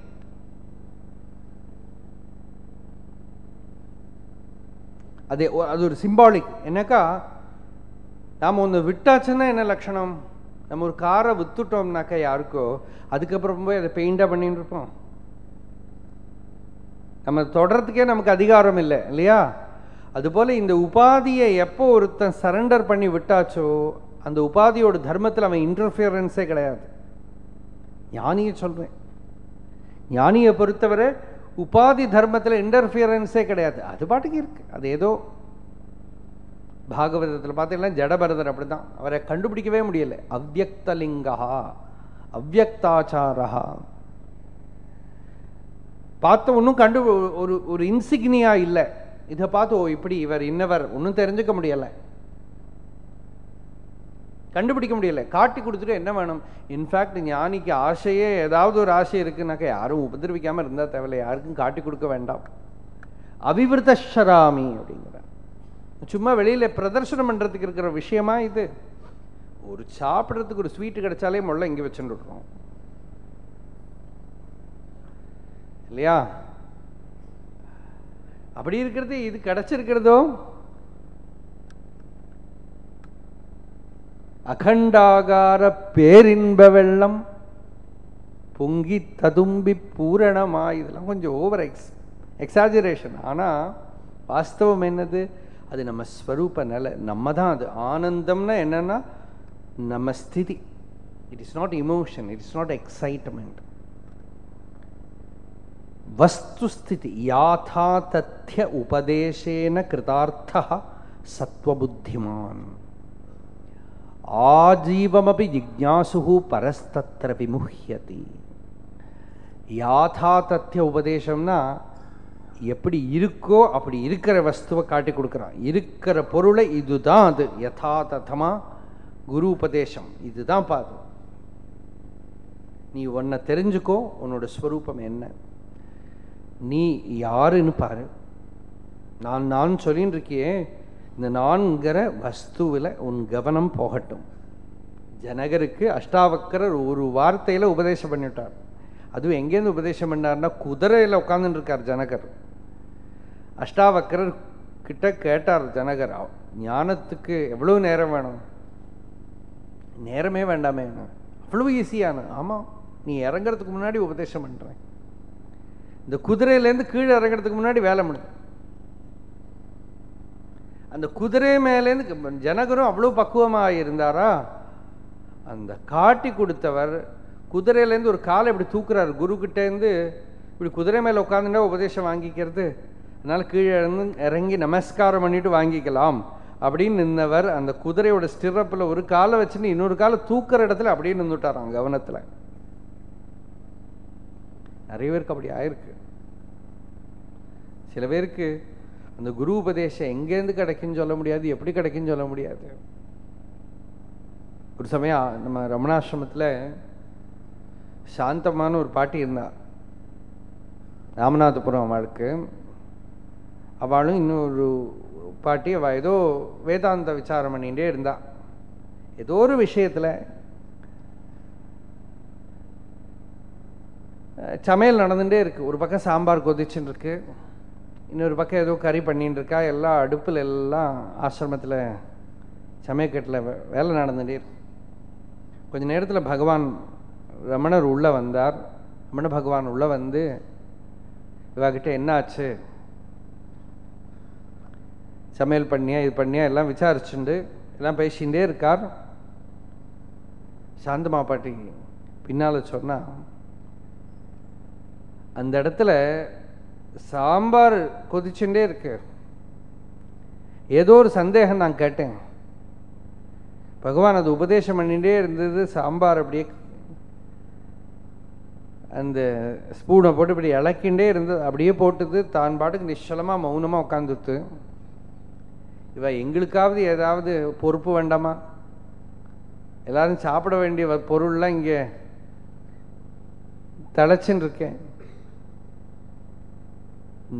A: அது அது ஒரு சிம்பாலிக் என்னக்கா நாம் ஒன்று விட்டாச்சுன்னா என்ன லட்சணம்? நம்ம ஒரு காரை வித்துட்டோம்னாக்கா யாருக்கோ அதுக்கப்புறம் போய் அதை பெயிண்டாக பண்ணிட்டு இருப்போம். நம்ம தொடரத்துக்கே நமக்கு அதிகாரம் இல்லை இல்லையா? அதுபோல் இந்த உபாதியை எப்போ ஒருத்தன் சரண்டர் பண்ணி விட்டாச்சோ அந்த உபாதியோட தர்மத்தில் அவன் இன்டர்ஃபியரன்ஸே கிடையாது. ஞானியை சொல்கிறேன் ஞானியை பொறுத்தவரை உபாதி தர்மத்தில் இன்டர்ஃபியரன்ஸே கிடையாது. அது பாட்டுக்கு இருக்குது அது ஏதோ பாகவதத்தில் பார்த்தீங்கன்னா ஜடபரதர் அப்படிதான் அவரை கண்டுபிடிக்கவே முடியல. அவ்வக்தலிங்கா அவ்வக்தாச்சாரா பார்த்த ஒன்றும் கண்டு ஒரு ஒரு இன்சிக்னியா இல்லை. இதை பார்த்து ஓ இப்படி இவர் இன்னவர். ஒன்றும் தெரிஞ்சுக்க முடியலை. கண்டுபிடிக்க முடியல. காட்டி கொடுத்துட்டு என்ன வேணும்? இன்ஃபேக்ட் ஞானிக்கு ஆசையே ஏதாவது ஒரு ஆசை இருக்குனாக்கா யாரும் உபதிரவிக்காமல் இருந்தா தேவையில்லை. யாருக்கும் காட்டி கொடுக்க வேண்டாம். அவிவிருத்தராமி அப்படிங்கிற சும்மா வெளியில பிரதர்சனம் பண்றதுக்கு இருக்கிற விஷயமா இது? ஒரு சாப்பிட்றதுக்கு ஒரு ஸ்வீட் கிடைச்சாலே முள்ள இங்கே வச்சுட்டு விட்றோம் இல்லையா? அப்படி இருக்கிறது இது கிடைச்சிருக்கிறதோ? அகண்டாகார பேரின்ப வெள்ளம் பொங்கி ததும்பி பூரணமா இதெல்லாம் கொஞ்சம் ஓவர் எக்ஸ் எக்ஸாஜரேஷன் ஆனால் வாஸ்தவம் என்னது? அது நம்ம ஸ்வரூப நிலை. நம்ம தான் அது. ஆனந்தம்னா என்னன்னா நம்ம ஸ்திதி. It is not emotion it is not excitement வஸ்துஸ்திதி யாதா தத்திய உபதேசேன கிருதார்த்த சத்வபுத்திமான். ஆஜீவமபி ஜிக்ஞாசு பரஸ்தத்திர விமுஹியதி. யாதா தத்திய உபதேசம்னா எப்படி இருக்கோ அப்படி இருக்கிற வஸ்துவை காட்டி கொடுக்குறான். இருக்கிற பொருளை இதுதான் அது. யதா குரு உபதேசம். இதுதான் பாது நீ உன்னை தெரிஞ்சுக்கோ உன்னோட ஸ்வரூபம் என்ன. நீ யாருன்னு பாரு. நான் நான் சொல்லின்னு இருக்கியே இந்த நான்கிற வஸ்துவில் உன் கவனம் போகட்டும். ஜனகருக்கு அஷ்டாவக்கரர் ஒரு வார்த்தையில் உபதேசம் பண்ணிவிட்டார் அதுவும் எங்கேருந்து உபதேசம் பண்ணார்னா குதிரையில் உட்காந்துட்டு இருக்கார் ஜனகர். அஷ்டாவக்கரர் கிட்ட கேட்டார் ஜனகர் ஞானத்துக்கு எவ்வளோ நேரம் வேணும்? நேரமே வேண்டாமே. அவ்வளவு ஈஸியான ஆமாம் நீ இறங்குறதுக்கு முன்னாடி உபதேசம் பண்ணுறேன் இந்த குதிரையிலேருந்து கீழே இறங்குறதுக்கு முன்னாடி வேலை முடியும் அந்த குதிரை மேலேருந்து ஜனகரும் அவ்வளோ பக்குவமாக இருந்தாரா? அந்த காட்டி கொடுத்தவர் குதிரையிலேருந்து ஒரு காலை இப்படி தூக்குறாரு. குருக்கிட்டேருந்து இப்படி குதிரை மேலே உட்காந்துட்டா உபதேசம் வாங்கிக்கிறது. அதனால் கீழே இருந்து இறங்கி நமஸ்காரம் பண்ணிட்டு வாங்கிக்கலாம். அப்படின்னு நின்றவர் அந்த குதிரையோட ஸ்டிரப்பில் ஒரு காலை வச்சுன்னு இன்னொரு காலை தூக்குற இடத்துல அப்படியே நின்றுட்டாராம் கவனத்தில். நிறைய பேருக்கு அப்படி ஆயிருக்கு. சில பேருக்கு அந்த குரு உபதேசம் எங்கேருந்து கிடைக்குன்னு சொல்ல முடியாது எப்படி கிடைக்குன்னு சொல்ல முடியாது. ஒரு சமயம் நம்ம ரமணாசிரமத்தில் சாந்தமான ஒரு பாட்டி இருந்தா ராமநாதபுரம் அவளுக்கு. அவளும் இன்னொரு பாட்டி அவள் ஏதோ வேதாந்த விசாரம் பண்ணிகிட்டே இருந்தா. ஏதோ ஒரு விஷயத்தில் சமையல் நடந்துகிட்டே இருக்குது ஒரு பக்கம் சாம்பார் கொதிச்சுன்னு இருக்கு இன்னொரு பக்கம் ஏதோ கறி பண்ணின்னு இருக்கா எல்லா அடுப்பில் எல்லாம் ஆசிரமத்தில் சமயக்கட்டில் வேலை நடந்துகிட்டே இருக்கு. கொஞ்ச நேரத்தில் பகவான் ரமணர் உள்ளே வந்தார். ரமண பகவான் உள்ளே வந்து இவாகிட்ட என்ன ஆச்சு சமையல் பண்ணியா இது பண்ணியா எல்லாம் விசாரிச்சுண்டு எல்லாம் பேசிகிட்டே இருக்கார். சாந்தமா பாட்டி பின்னால் சொன்னால் அந்த இடத்துல சாம்பார் கொதிச்சுட்டே இருக்கு. ஏதோ ஒரு சந்தேகம் நான் கேட்டேன். பகவான் அது உபதேசம் பண்ணிகிட்டே இருந்தது சாம்பார் அப்படியே அந்த ஸ்பூனை போட்டு இப்படி இழக்கின்றே இருந்தது அப்படியே போட்டுது தான் பாட்டுக்கு நிச்சலமாக மௌனமாக உட்காந்துத்து இவ எங்களுக்காவது ஏதாவது பொறுப்பு வேண்டாமா? எல்லாரும் சாப்பிட வேண்டிய பொருள்லாம் இங்கே தலைச்சுன்னு இருக்கேன்.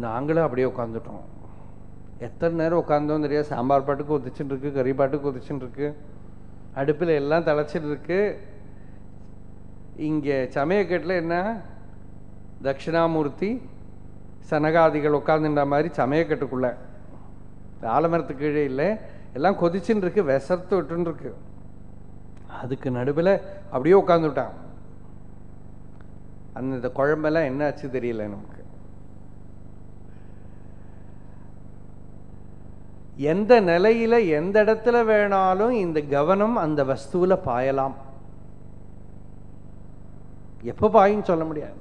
A: நாங்களும் அப்படியே உட்காந்துட்டோம் எத்தனை நேரம் உட்காந்தோம் தெரியாது. சாம்பார் பாட்டுக்கு ஒதிச்சுட்டு இருக்கு கறி பாட்டுக்கு ஒதிச்சுட்டு இருக்கு. அடுப்பில் எல்லாம் தலைச்சிட்டு இருக்கு. இங்கே சமயக்கட்டில் என்ன? தட்சிணாமூர்த்தி சனகாதிகள் உட்காந்துட்டா மாதிரி சமயக்கட்டுக்குள்ளே. ஆலமரத்து கீழே இல்லை. எல்லாம் கொதிச்சுன்னு இருக்கு விசர்த்து விட்டுன்னு இருக்கு. அதுக்கு நடுவில் அப்படியே உட்காந்துட்டான் அந்த குழம்பெல்லாம் என்ன ஆச்சு தெரியல நமக்கு. எந்த நிலையில எந்த இடத்துல வேணாலும் இந்த கவனம் அந்த வஸ்துவில் பாயலாம். எப்போ பாயின்னு சொல்ல முடியாது.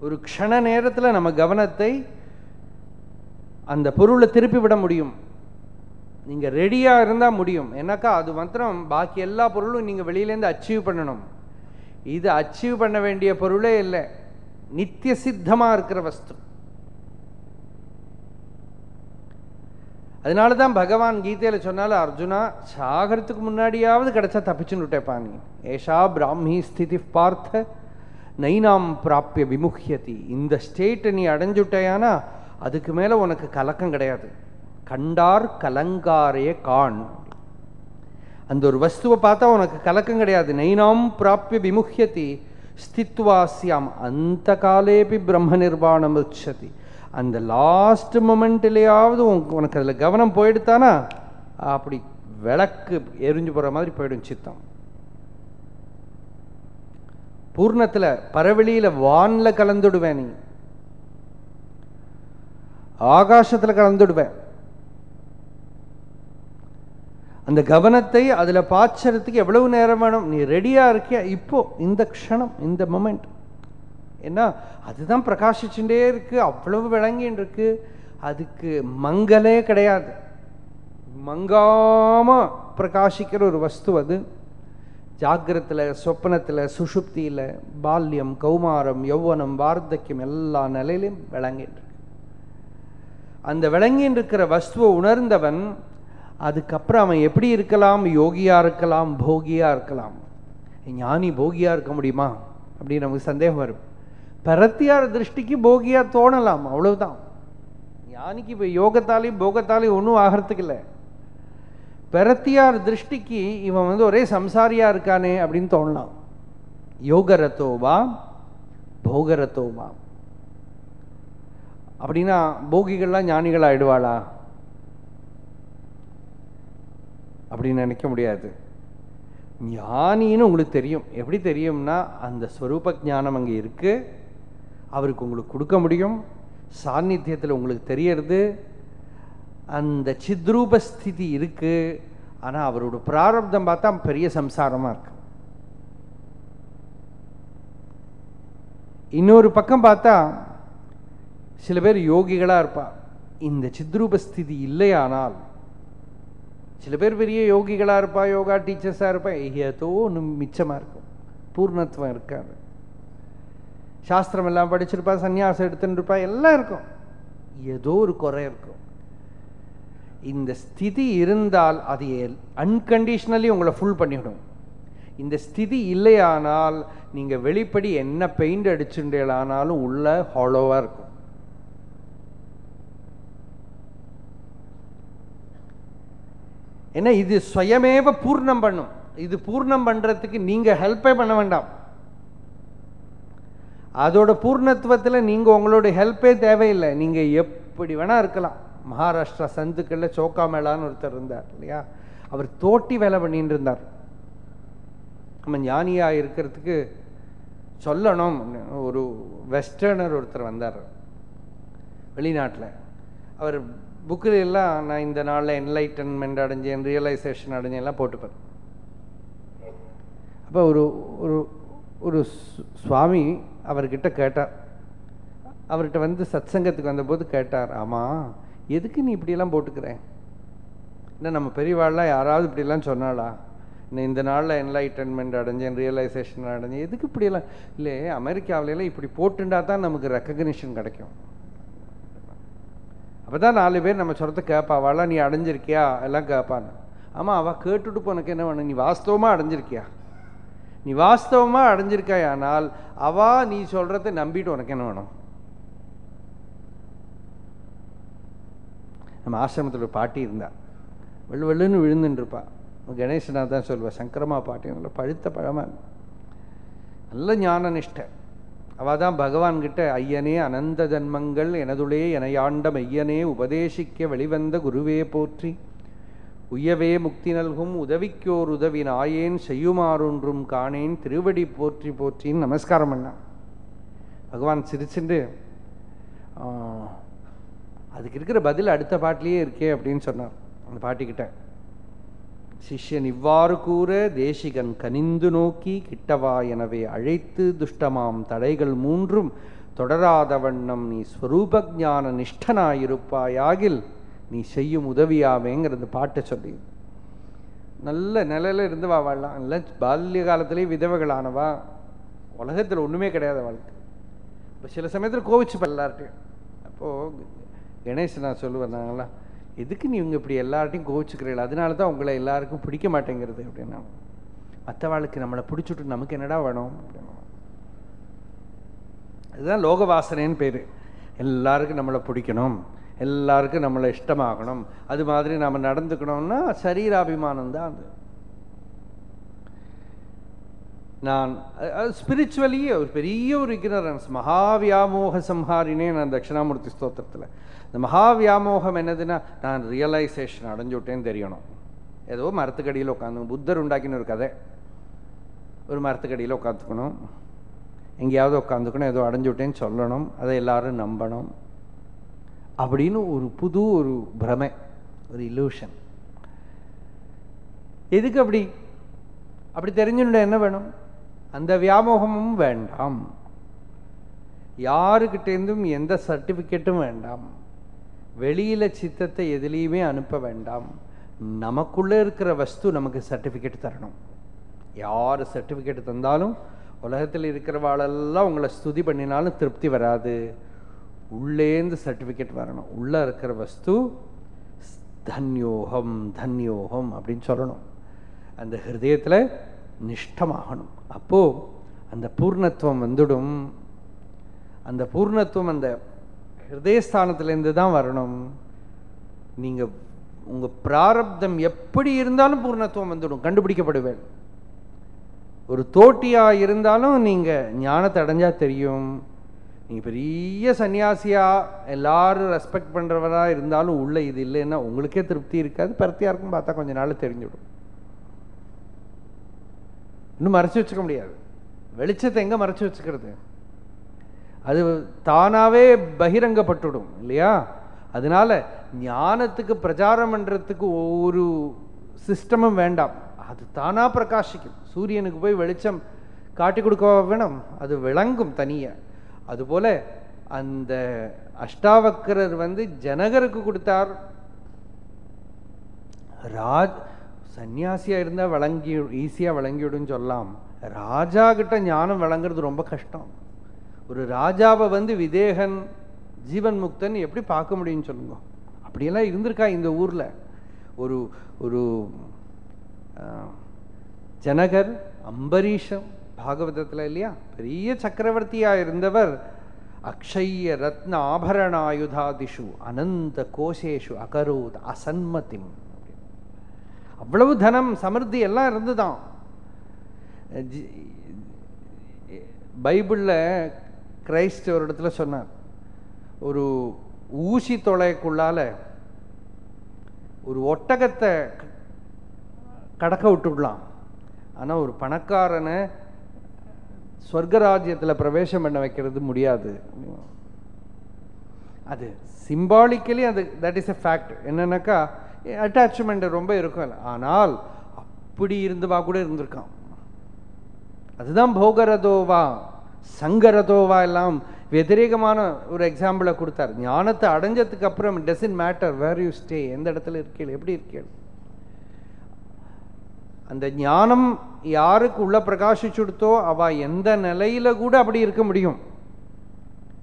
A: ஒரு க்ஷண நேரத்தில் நம்ம கவனத்தை அந்த பொருளை திருப்பி விட முடியும். நீங்கள் ரெடியாக இருந்தால் முடியும். ஏன்னாக்கா அது மாத்திரம் பாக்கி எல்லா பொருளும் நீங்கள் வெளியிலேருந்து அச்சீவ் பண்ணணும். இது அச்சீவ் பண்ண வேண்டிய பொருளே இல்லை. நித்திய சித்தமாக இருக்கிற வஸ்து. அதனால தான் பகவான் கீதையில் சொன்னாலும் அர்ஜுனா சாகரத்துக்கு முன்னாடியாவது கிடைச்சா தப்பிச்சுன்னு விட்டேப்பா நீ. ஏஷா பிராமி ஸ்திதி பார்த்த நைனாம் பிராப்பிய விமுகியதி. இந்த ஸ்டேட்டை நீ அடைஞ்சுட்டேயானா அதுக்கு மேலே உனக்கு கலக்கம் கிடையாது. கண்டார் கலங்காரைய காண். அந்த ஒரு வஸ்துவை பார்த்தா உனக்கு கலக்கம் கிடையாது. நைனாம் பிராப்பிய விமுகியதி ஸ்தித்வாசியாம் அந்த காலேபி பிரம்ம நிர்வாணம் உச்சதி. அந்த லாஸ்ட் மொமெண்ட்லேயாவது உனக்கு அதில் கவனம் போயிடுத்தானா? அப்படி விளக்கு எரிஞ்சு போகிற மாதிரி போயிடும் சித்தம். பூர்ணத்தில் பரவெளியில் வானில் கலந்துடுவேன் நீ. ஆகாசத்தில் கலந்துடுவேன். அந்த கவனத்தை அதில் பாய்ச்சறதுக்கு எவ்வளவு நேரம் வேணும்? நீ ரெடியாக இருக்கியா? இப்போ இந்த க்ஷணம் இந்த மொமெண்ட் ஏன்னா அதுதான் பிரகாசிச்சுட்டே இருக்குது அவ்வளவு விளங்கின்னு இருக்கு. அதுக்கு மங்களே கிடையாது. மங்காம பிரகாசிக்கிற ஒரு வஸ்து அது. ஜாகிரத்தில் சொப்பனத்தில் சுஷுப்தியில் பால்யம் கௌமாரம் யௌவனம் வார்த்தக்கியம் எல்லா நிலையிலையும் விளங்கின்ற அந்த விளங்கின்னு இருக்கிற வஸ்துவை உணர்ந்தவன் அதுக்கப்புறம் அவன் எப்படி இருக்கலாம்? யோகியா இருக்கலாம் போகியா இருக்கலாம். ஞானி போகியா இருக்க முடியுமா? அப்படின்னு நமக்கு சந்தேகம் வரும். பரத்தியார் திருஷ்டிக்கு போகியா தோணலாம் அவ்வளவுதான். ஞானிக்கு இப்போ யோகத்தாலையும் போகத்தாலையும் ஒன்றும் ஆகிறதுக்கு இல்லை. பெரத்தியார் திருஷ்டிக்கு இவன் வந்து ஒரே சம்சாரியா இருக்கானே அப்படின்னு தோணலாம். யோகரத்தோவா போகரத்தோவா அப்படின்னா போகிகள்லாம் ஞானிகள் ஆயிடுவாளா அப்படின்னு நினைக்க முடியாது. ஞானின்னு உங்களுக்கு தெரியும். எப்படி தெரியும்னா அந்த ஸ்வரூப ஞானம் அங்கே இருக்கு. அவருக்கு உங்களுக்கு கொடுக்க முடியும். சாநித்தியத்தில் உங்களுக்கு தெரியறது. அந்த சித்ரூப ஸ்திதி இருக்கு. ஆனால் அவரோட பிராரப்தம் பார்த்தா பெரிய சம்சாரமாக இருக்கு. இன்னொரு பக்கம் பார்த்தா சில பேர் யோகிகளாக இருப்பா இந்த சித்ரூப ஸ்திதி இல்லையானால் சில பேர் பெரிய யோகிகளாக இருப்பா யோகா டீச்சர்ஸாக இருப்பா ஏதோ ஒன்று மிச்சமாக இருக்கும். பூர்ணத்துவம் இருக்காது. சாஸ்திரம் எல்லாம் படிச்சிருப்பா சன்னியாசம் எடுத்துன்னு இருப்பா எல்லாம் இருக்கும். ஏதோ ஒரு குறை இருக்கும். இந்த ஸ்திதி இருந்தால் அது அன்கண்டிஷ்னலி உங்களை ஃபுல் பண்ணிவிடும். இந்த ஸ்திதி இல்லையானால் நீங்கள் வெளிப்படி என்ன பெயிண்ட் அடிச்சுட்டேலானாலும் உள்ள ஹாலோவாக இருக்கும். ஏன்னா இது சுயமேவ பூர்ணம் பண்ணும். இது பூர்ணம் பண்ணுறதுக்கு நீங்கள் ஹெல்ப்பே பண்ண வேண்டாம். அதோட பூர்ணத்துவத்தில் நீங்கள் உங்களோட ஹெல்ப்பே தேவையில்லை. நீங்கள் எப்படி வேணால் இருக்கலாம். மகாராஷ்டிரா சந்துக்களில் சோக்கா மேளான்னு ஒருத்தர் இருந்தார் இல்லையா? அவர் தோட்டி வேலை பண்ணிட்டு இருந்தார். நம்ம ஞானியாக இருக்கிறதுக்கு சொல்லணும். ஒரு வெஸ்டர்னர் ஒருத்தர் வந்தார் வெளிநாட்டில். அவர் புக்கில் எல்லாம் நான் இந்த நாளில் என்லைட்டன்மெண்ட் அடைஞ்சேன் ரியலைசேஷன் அடைஞ்சேன் போட்டுப்பேன். அப்போ ஒரு ஒரு ஒரு சுவாமி அவர்கிட்ட கேட்டார். அவர்கிட்ட வந்து சத் சங்கத்துக்கு வந்தபோது கேட்டார் ஆமாம் எதுக்கு நீ இப்படியெல்லாம் போட்டுக்கிறேன் என்ன நம்ம பெரியவாள்லாம் யாராவது இப்படிலாம் சொன்னாளா? இன்னும் இந்த நாளில் என்லைட்டன்மெண்ட் அடைஞ்சேன் ரியலைசேஷன் அடைஞ்சேன் எதுக்கு இப்படியெல்லாம்? இல்லை அமெரிக்காவிலலாம் இப்படி போட்டுண்டா தான் நமக்கு ரெக்கக்னிஷன் கிடைக்கும். அப்போ தான் நாலு பேர் நம்ம சொல்கிறத கேட்பாவாளா நீ அடைஞ்சிருக்கியா? எல்லாம் கேட்பான்னு ஆமாம் அவள் கேட்டுட்டு போனக்கு என்ன வேணும்? நீ வாஸ்தவமாக அடைஞ்சிருக்கியா? நீ வாஸ்தவமாக அடைஞ்சிருக்காயானால் அவா நீ சொல்கிறத நம்பிட்டு உனக்கு என்ன வேணும்? நம்ம ஆசிரமத்தில் ஒரு பாட்டி இருந்தா. வெள்ளு வெள்ளுன்னு விழுந்துன்னு கணேசனாக கணேசனா தான் சொல்லுவா. சங்கரமா பாட்டி நல்லா பழுத்த பழமா. நல்ல ஞான நிஷ்டை அவள் தான் பகவான்கிட்ட ஐயனே அனந்த ஜன்மங்கள் எனதுளே எனையாண்ட ஐயனே உபதேசிக்க வெளிவந்த குருவே போற்றி. உய்யவே முக்தி நல்கும் உதவிக்கோர் உதவி நாயேன் செய்யுமாறொன்றும் காணேன் திருவடி போற்றி போற்றின்னு நமஸ்காரம் பண்ணான் பகவான் சிரிச்சுண்டு அதுக்கு இருக்கிற பதில் அடுத்த பாட்டிலேயே இருக்கே அப்படின்னு சொன்னார். அந்த பாட்டிக்கிட்ட சிஷ்யன் இவ்வாறு கூற தேசிகன் கனிந்து நோக்கி கிட்டவா எனவே அழைத்து துஷ்டமாம் தடைகள் மூன்றும் தொடராத வண்ணம் நீ ஸ்வரூப ஞான நிஷ்டனாயிருப்பாயாகில் நீ செய்யும் உதவியாவேங்கிறது பாட்டை சொல்லி நல்ல நிலையில் இருந்து வா வாழலாம். இல்லை பால்ய காலத்திலேயே விதவைகளானவா? உலகத்தில் ஒன்றுமே கிடையாது வாழ்க்கை இப்போ சில சமயத்தில் கோவிச்சு பல்லார்ட்டு அப்போது கணேஷ் நான் சொல்லுவேன் நாங்களாம் எதுக்கு நீ இவங்க இப்படி எல்லார்ட்டையும் கோவிச்சுக்கிறீர்கள் அதனால தான் உங்களை எல்லாருக்கும் பிடிக்க மாட்டேங்கிறது அப்படின்னா மற்றவாளுக்கு நம்மளை பிடிச்சிட்டு நமக்கு என்னடா வேணும் அப்படின்னா அதுதான் லோக வாசனைன்னு பேர். எல்லாருக்கும் நம்மளை பிடிக்கணும். எல்லாருக்கும் நம்மளை இஷ்டமாகணும். அது மாதிரி நம்ம நடந்துக்கணும்னா சரீராபிமானம் தான் அது. நான் ஸ்பிரிச்சுவலியே ஒரு பெரிய ஒரு இக்னரன்ஸ் மகாவியாமோக சம்ஹாரினே நான் தட்சிணாமூர்த்தி ஸ்தோத்திரத்தில். இந்த மகாவியாமோகம் என்னதுன்னா நான் ரியலைசேஷன் அடைஞ்சு விட்டேன்னு தெரியணும். ஏதோ மரத்துக்கடியில் உட்காந்து புத்தர் உண்டாக்கின ஒரு கதை. ஒரு மரத்துக்கடியில் உட்காந்துக்கணும் எங்கேயாவது உட்காந்துக்கணும் ஏதோ அடைஞ்சு விட்டேன்னு சொல்லணும். அதை எல்லாரும் நம்பணும். அப்படின்னு ஒரு புது ஒரு பிரமை ஒரு இலூஷன் எதுக்கு அப்படி? அப்படி தெரிஞ்சுட்ட என்ன வேணும்? அந்த வியாமோகமும் வேண்டாம். யாருக்கிட்டேருந்தும் எந்த சர்டிஃபிகேட்டும் வேண்டாம். வெளியில் சித்தத்தை எதுலேயுமே அனுப்ப வேண்டாம். நமக்குள்ளே இருக்கிற வஸ்து நமக்கு சர்டிஃபிகேட் தரணும். யார் சர்டிஃபிகேட் தந்தாலும் உலகத்தில் இருக்கிறவாளெல்லாம் உங்களை ஸ்துதி பண்ணினாலும் திருப்தி வராது. உள்ளேந்து சர்டிஃபிகேட் வரணும். உள்ளே இருக்கிற வஸ்து தன்யோகம் தன்யோகம் அப்படின்னு சொல்லணும். அந்த ஹிருதயத்தில் நிஷ்டமாகணும். அப்போது அந்த பூர்ணத்துவம் வந்துடும். அந்த பூர்ணத்துவம் அந்த ஹிருதயஸ்தானத்துலேருந்து தான் வரணும். நீங்கள் உங்கள் பிராரப்தம் எப்படி இருந்தாலும் பூர்ணத்துவம் வந்துடும். கண்டுபிடிக்கப்படுவேன். ஒரு தோட்டியாக இருந்தாலும் நீங்கள் ஞானத்தை அடைஞ்சால் தெரியும். நீங்கள் பெரிய சன்னியாசியாக எல்லாரும் ரெஸ்பெக்ட் பண்ணுறவராக இருந்தாலும் உள்ளே இது இல்லைன்னா உங்களுக்கே திருப்தி இருக்காது. பருத்தியாக இருக்கும் பார்த்தா கொஞ்ச நாள் தெரிஞ்சிடும். இன்னும் மறைச்சு வச்சுக்க முடியாது. வெளிச்சத்தை எங்கே மறைச்சு வச்சுக்கிறது? அது தானாகவே பகிரங்கப்பட்டுடும் இல்லையா? அதனால ஞானத்துக்கு பிரச்சாரம் பண்ணுறதுக்கு ஒரு சிஸ்டமும் வேண்டாம். அது தானா பிரகாசிக்கும். சூரியனுக்கு போய் வெளிச்சம் காட்டி கொடுக்க வேணும்? அது விளங்கும் தனிய. அதுபோல் அந்த அஷ்டாவக்கரர் வந்து ஜனகருக்கு கொடுத்தார். ராஜ் சன்னியாசியாக இருந்தா விளங்கி ஈஸியா விளங்கிவிடும் சொல்லலாம் ராஜா கிட்ட ஞானம் விளங்குறது ரொம்ப கஷ்டம். ஒரு ராஜாவை வந்து விதேகன் ஜீவன் முக்தன் எப்படி பார்க்க முடியும்னு சொல்லுங்க. அப்படியெல்லாம் இருந்திருக்கா இந்த ஊர்ல. ஒரு ஒரு ஜனகர் அம்பரீஷம் பாகவதத்துல இல்லையா? பெரிய சக்கரவர்த்தியா இருந்தவர். அக்ஷய ரத்ன ஆபரணாயுதாதிஷு அனந்த கோஷேஷு அகரோத் அசன்மதிம். அவ்வளவு தனம் சமிருத்தி எல்லாம் இருந்துதான். பைபிளில் பைபிள்ல கிரைஸ்ட் ஒரு இடத்துல சொன்னார் ஒரு ஊசி தொலைக்குள்ளால ஒரு ஒட்டகத்தை கடக்க விட்டுடலாம். ஆனால் ஒரு பணக்காரனை ஸ்வர்கராஜ்யத்தில் பிரவேசம் பண்ண வைக்கிறது முடியாது. அது சிம்பாலிக்கலி அது தட் இஸ் எ ஃபேக்ட் என்னன்னாக்கா அட்டாச்மெண்ட் ரொம்ப இருக்கும் ஆனால் அப்படி இருந்துவா கூட இருந்திருக்கான். அதுதான் போகரதோவா சங்கரதோவா எல்லாம் வெதிரேகமான ஒரு எக்ஸாம்பிளை கொடுத்தார். ஞானத்தை அடைஞ்சதுக்கு அப்புறம் doesn't matter where you stay எந்த இடத்துல இருக்கீள்? எப்படி இருக்கீள்? அந்த ஞானம் யாருக்கு உள்ள பிரகாசிச்சுடுத்தோ அவ எந்த நிலையில கூட அப்படி இருக்க முடியும்.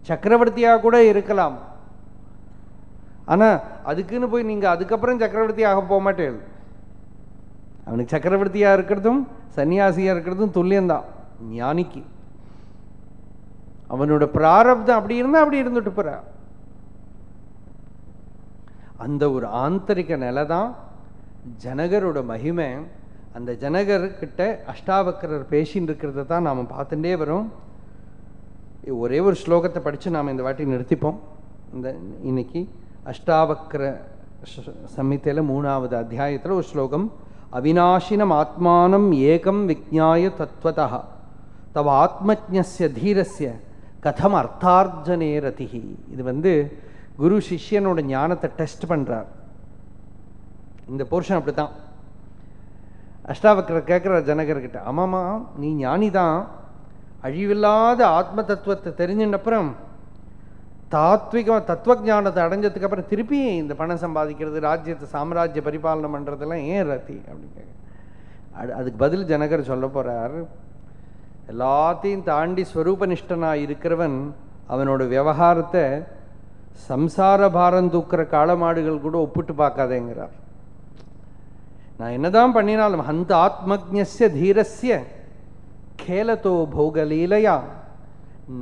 A: சக்கரவர்த்தியாக கூட இருக்கலாம். ஆனா அதுக்குன்னு போய் நீங்க அதுக்கப்புறம் சக்கரவர்த்தி ஆக போக மாட்டேன் அவனுக்கு சக்கரவர்த்தியா இருக்கிறதும் சன்னியாசியாக இருக்கிறதும் துல்லியந்தான் ஞானிக்கு. அவனோட பிராரப்தம் அப்படி இருந்தால் அப்படி இருந்துட்டு போற. அந்த ஒரு ஆந்தரிக நிலை தான் ஜனகரோட மகிமை. அந்த ஜனகர்கிட்ட அஷ்டாவக்கரர் பேசின்னு இருக்கிறத தான் நாம் பார்த்துட்டே வரோம். ஒரே ஒரு ஸ்லோகத்தை படித்து நாம் இந்த வாட்டி நிறுத்திப்போம். இந்த இன்னைக்கு அஷ்டாவக்கர சம்மித்தையில் மூணாவது அத்தியாயத்தில் ஒரு ஸ்லோகம் அவிநாசினம் ஆத்மானம் ஏகம் விஜ்ஞாய தத்வதா தவ ஆத்மஜ்ய தீரஸ்ய கதம் அர்த்தார்ஜனே ரதிகி இது வந்து குரு சிஷ்யனோட ஞானத்தை டெஸ்ட் பண்றார். இந்த போர்ஷன் அப்படித்தான். அஷ்டாவக்கர் கேட்குற ஜனகர்கிட்ட ஆமாம்மா நீ ஞானி தான் அழிவில்லாத ஆத்ம தத்துவத்தை தெரிஞ்சின்றப்புறம் தாத்விகம் தத்துவஜானத்தை அடைஞ்சதுக்கு அப்புறம் திருப்பி இந்த பணம் சம்பாதிக்கிறது ராஜ்யத்தை சாம்ராஜ்ய பரிபாலனை பண்ணுறதெல்லாம் ஏன் ரத்தி அப்படின்னு அது அதுக்கு பதில் ஜனகர் சொல்ல போகிறார் எல்லாத்தையும் தாண்டி ஸ்வரூபனிஷ்டனாக இருக்கிறவன் அவனோட விவகாரத்தை சம்சார பாரம் தூக்குற காளமாடுகள் கூட ஒப்பிட்டு பார்க்காதேங்கிறார். நான் என்னதான் பண்ணினாலும் அந்த ஆத்மஜ்ய தீரஸ்ய கேலத்தோ போகலீலையா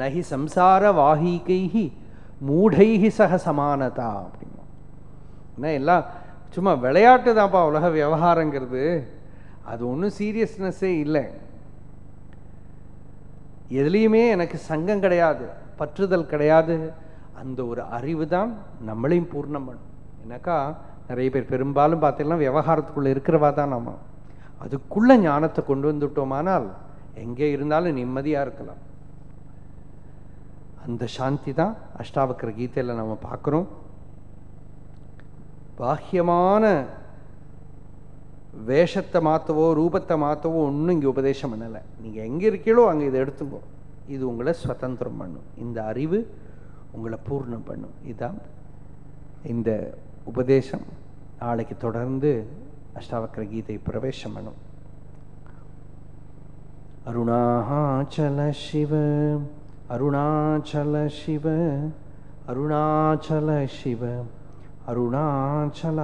A: நகி சம்சார வாஹிகைஹி மூடைகி சக சமானதா அப்படின்னா ஏன்னா எல்லாம் சும்மா விளையாட்டு தான்ப்பா உலக விவகாரங்கிறது. அது ஒன்றும் சீரியஸ்னஸ்ஸே இல்லை. எதுலேயுமே எனக்கு சங்கம் கிடையாது பற்றுதல் கிடையாது. அந்த ஒரு அறிவு தான் நம்மளையும் பூர்ணம் பண்ணும். எனக்கா நிறைய பேர் பெரும்பாலும் பார்த்தீங்கன்னா விவகாரத்துக்குள்ளே இருக்கிறவா தான் நம்ம அதுக்குள்ளே ஞானத்தை கொண்டு வந்துட்டோமானால் எங்கே இருந்தாலும் நிம்மதியாக இருக்கலாம். அந்த சாந்தி தான் அஷ்டாவக்கர கீதையில் நம்ம பார்க்குறோம். பாஹ்யமான வேஷத்தை மாற்றவோ ரூபத்தை மாற்றவோ ஒன்றும் இங்கே உபதேசம் பண்ணலை. நீங்கள் எங்கே இருக்கீங்களோ அங்கே இதை எடுத்துங்கோ. இது உங்களை சுதந்திரம் பண்ணும். இந்த அறிவு உங்களை பூர்ணம் பண்ணும். இதுதான் இந்த உபதேசம். நாளைக்கு தொடர்ந்து அஷ்டாவக்கர கீதை பிரவேசம் பண்ணும். அருணாச்சல சிவ अरुणाचलशिव अरुणाचल शिव अरुणाचल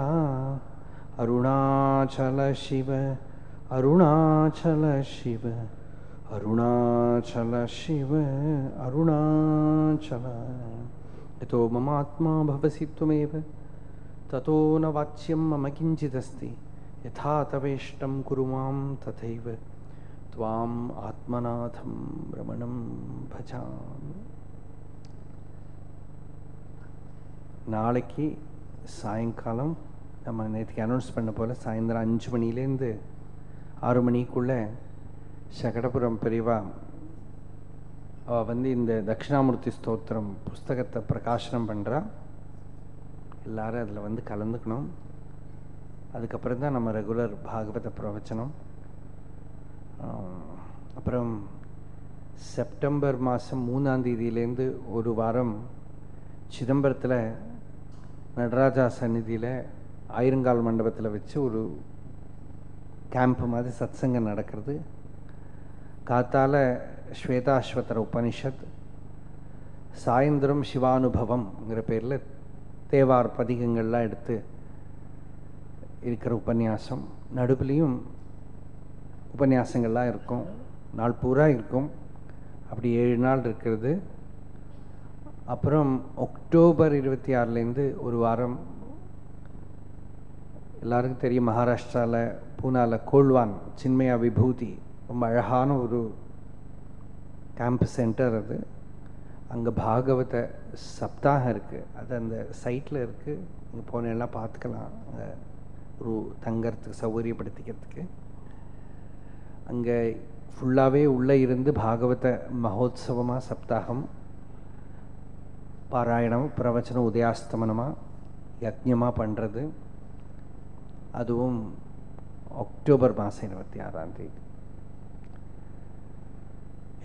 A: अरुणाचल शिव अरुणाचल शिव अरुणाचल शिव अरुणाचल। यतो ममात्मा भवसि त्वमेव ततो न वाच्यं मम किञ्चिदस्ति यथा तवेष्टं कुरु मां तथैव। துவாம் ஆத்மநாதம் ரமணம் பஜாம் நாளைக்கு சாயங்காலம் நம்ம நேற்றுக்கு அனௌன்ஸ் பண்ண போல் சாயந்தரம் அஞ்சு மணிலேருந்து ஆறு மணிக்குள்ளே சகடபுரம் பெரியவா அவள் வந்து இந்த தட்சிணாமூர்த்தி ஸ்தோத்திரம் புஸ்தகத்தை பிரகாசனம் பண்ணுறா எல்லாரும் அதில் வந்து கலந்துக்கணும். அதுக்கப்புறம் தான் நம்ம ரெகுலர் பாகவத பிரவச்சனம். அப்புறம் செப்டம்பர் மாதம் மூணாம் தேதியிலேருந்து ஒரு வாரம் சிதம்பரத்தில் நடராஜா சந்நிதியில் ஆயிரங்கால் மண்டபத்தில் வச்சு ஒரு கேம்ப் மாதிரி சத்சங்கம் நடக்கிறது. காத்தால ஸ்வேதாஸ்வதர உபனிஷத் சாயந்தரம் சிவானுபவம்ங்கிற பேரில் தேவார் பதிகங்கள்லாம் எடுத்து இருக்கிற உபன்யாசம். நடுப்புலையும் உபன்யாசங்கள்லாம் இருக்கும். நாள் பூரா இருக்கும். அப்படி ஏழு நாள் இருக்கிறது. அப்புறம் அக்டோபர் இருபத்தி ஆறுலேருந்து ஒரு வாரம் எல்லாருக்கும் தெரியும். மகாராஷ்டிராவில் பூனாவில் கோல்வான் சின்மயா விபூதி. ரொம்ப அழகான ஒரு கேம்ப் சென்டர் அது. அங்கே பாகவத சப்தாகம் இருக்குது அது அந்த சைட்டில் இருக்குது இங்கே போனேன்னா பார்த்துக்கலாம். அங்கே ஒரு தங்கறதுக்கு சௌகரியப்படுத்திக்கிறதுக்கு. அங்கே ஃபுல்லாகவே உள்ளே இருந்து பாகவத மகோத்சவமாக சப்தாகம் பாராயணம் பிரவச்சனம் உதயாஸ்தமனமாக யஜ்யமாக பண்ணுறது அதுவும் அக்டோபர் மாதம் இருபத்தி ஆறாம் தேதி.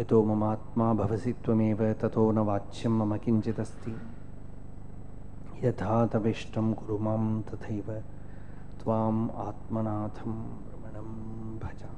A: எதோ மமாத்மா பவசி துவமேவ ததோ ந வாச்சியம் மம கிஞ்சித் அஸ்தி. யதா தவிஷ்டம் குரு மாம் ததைவ துவாம் ஆத்மநாதம் ரமணம் பஜா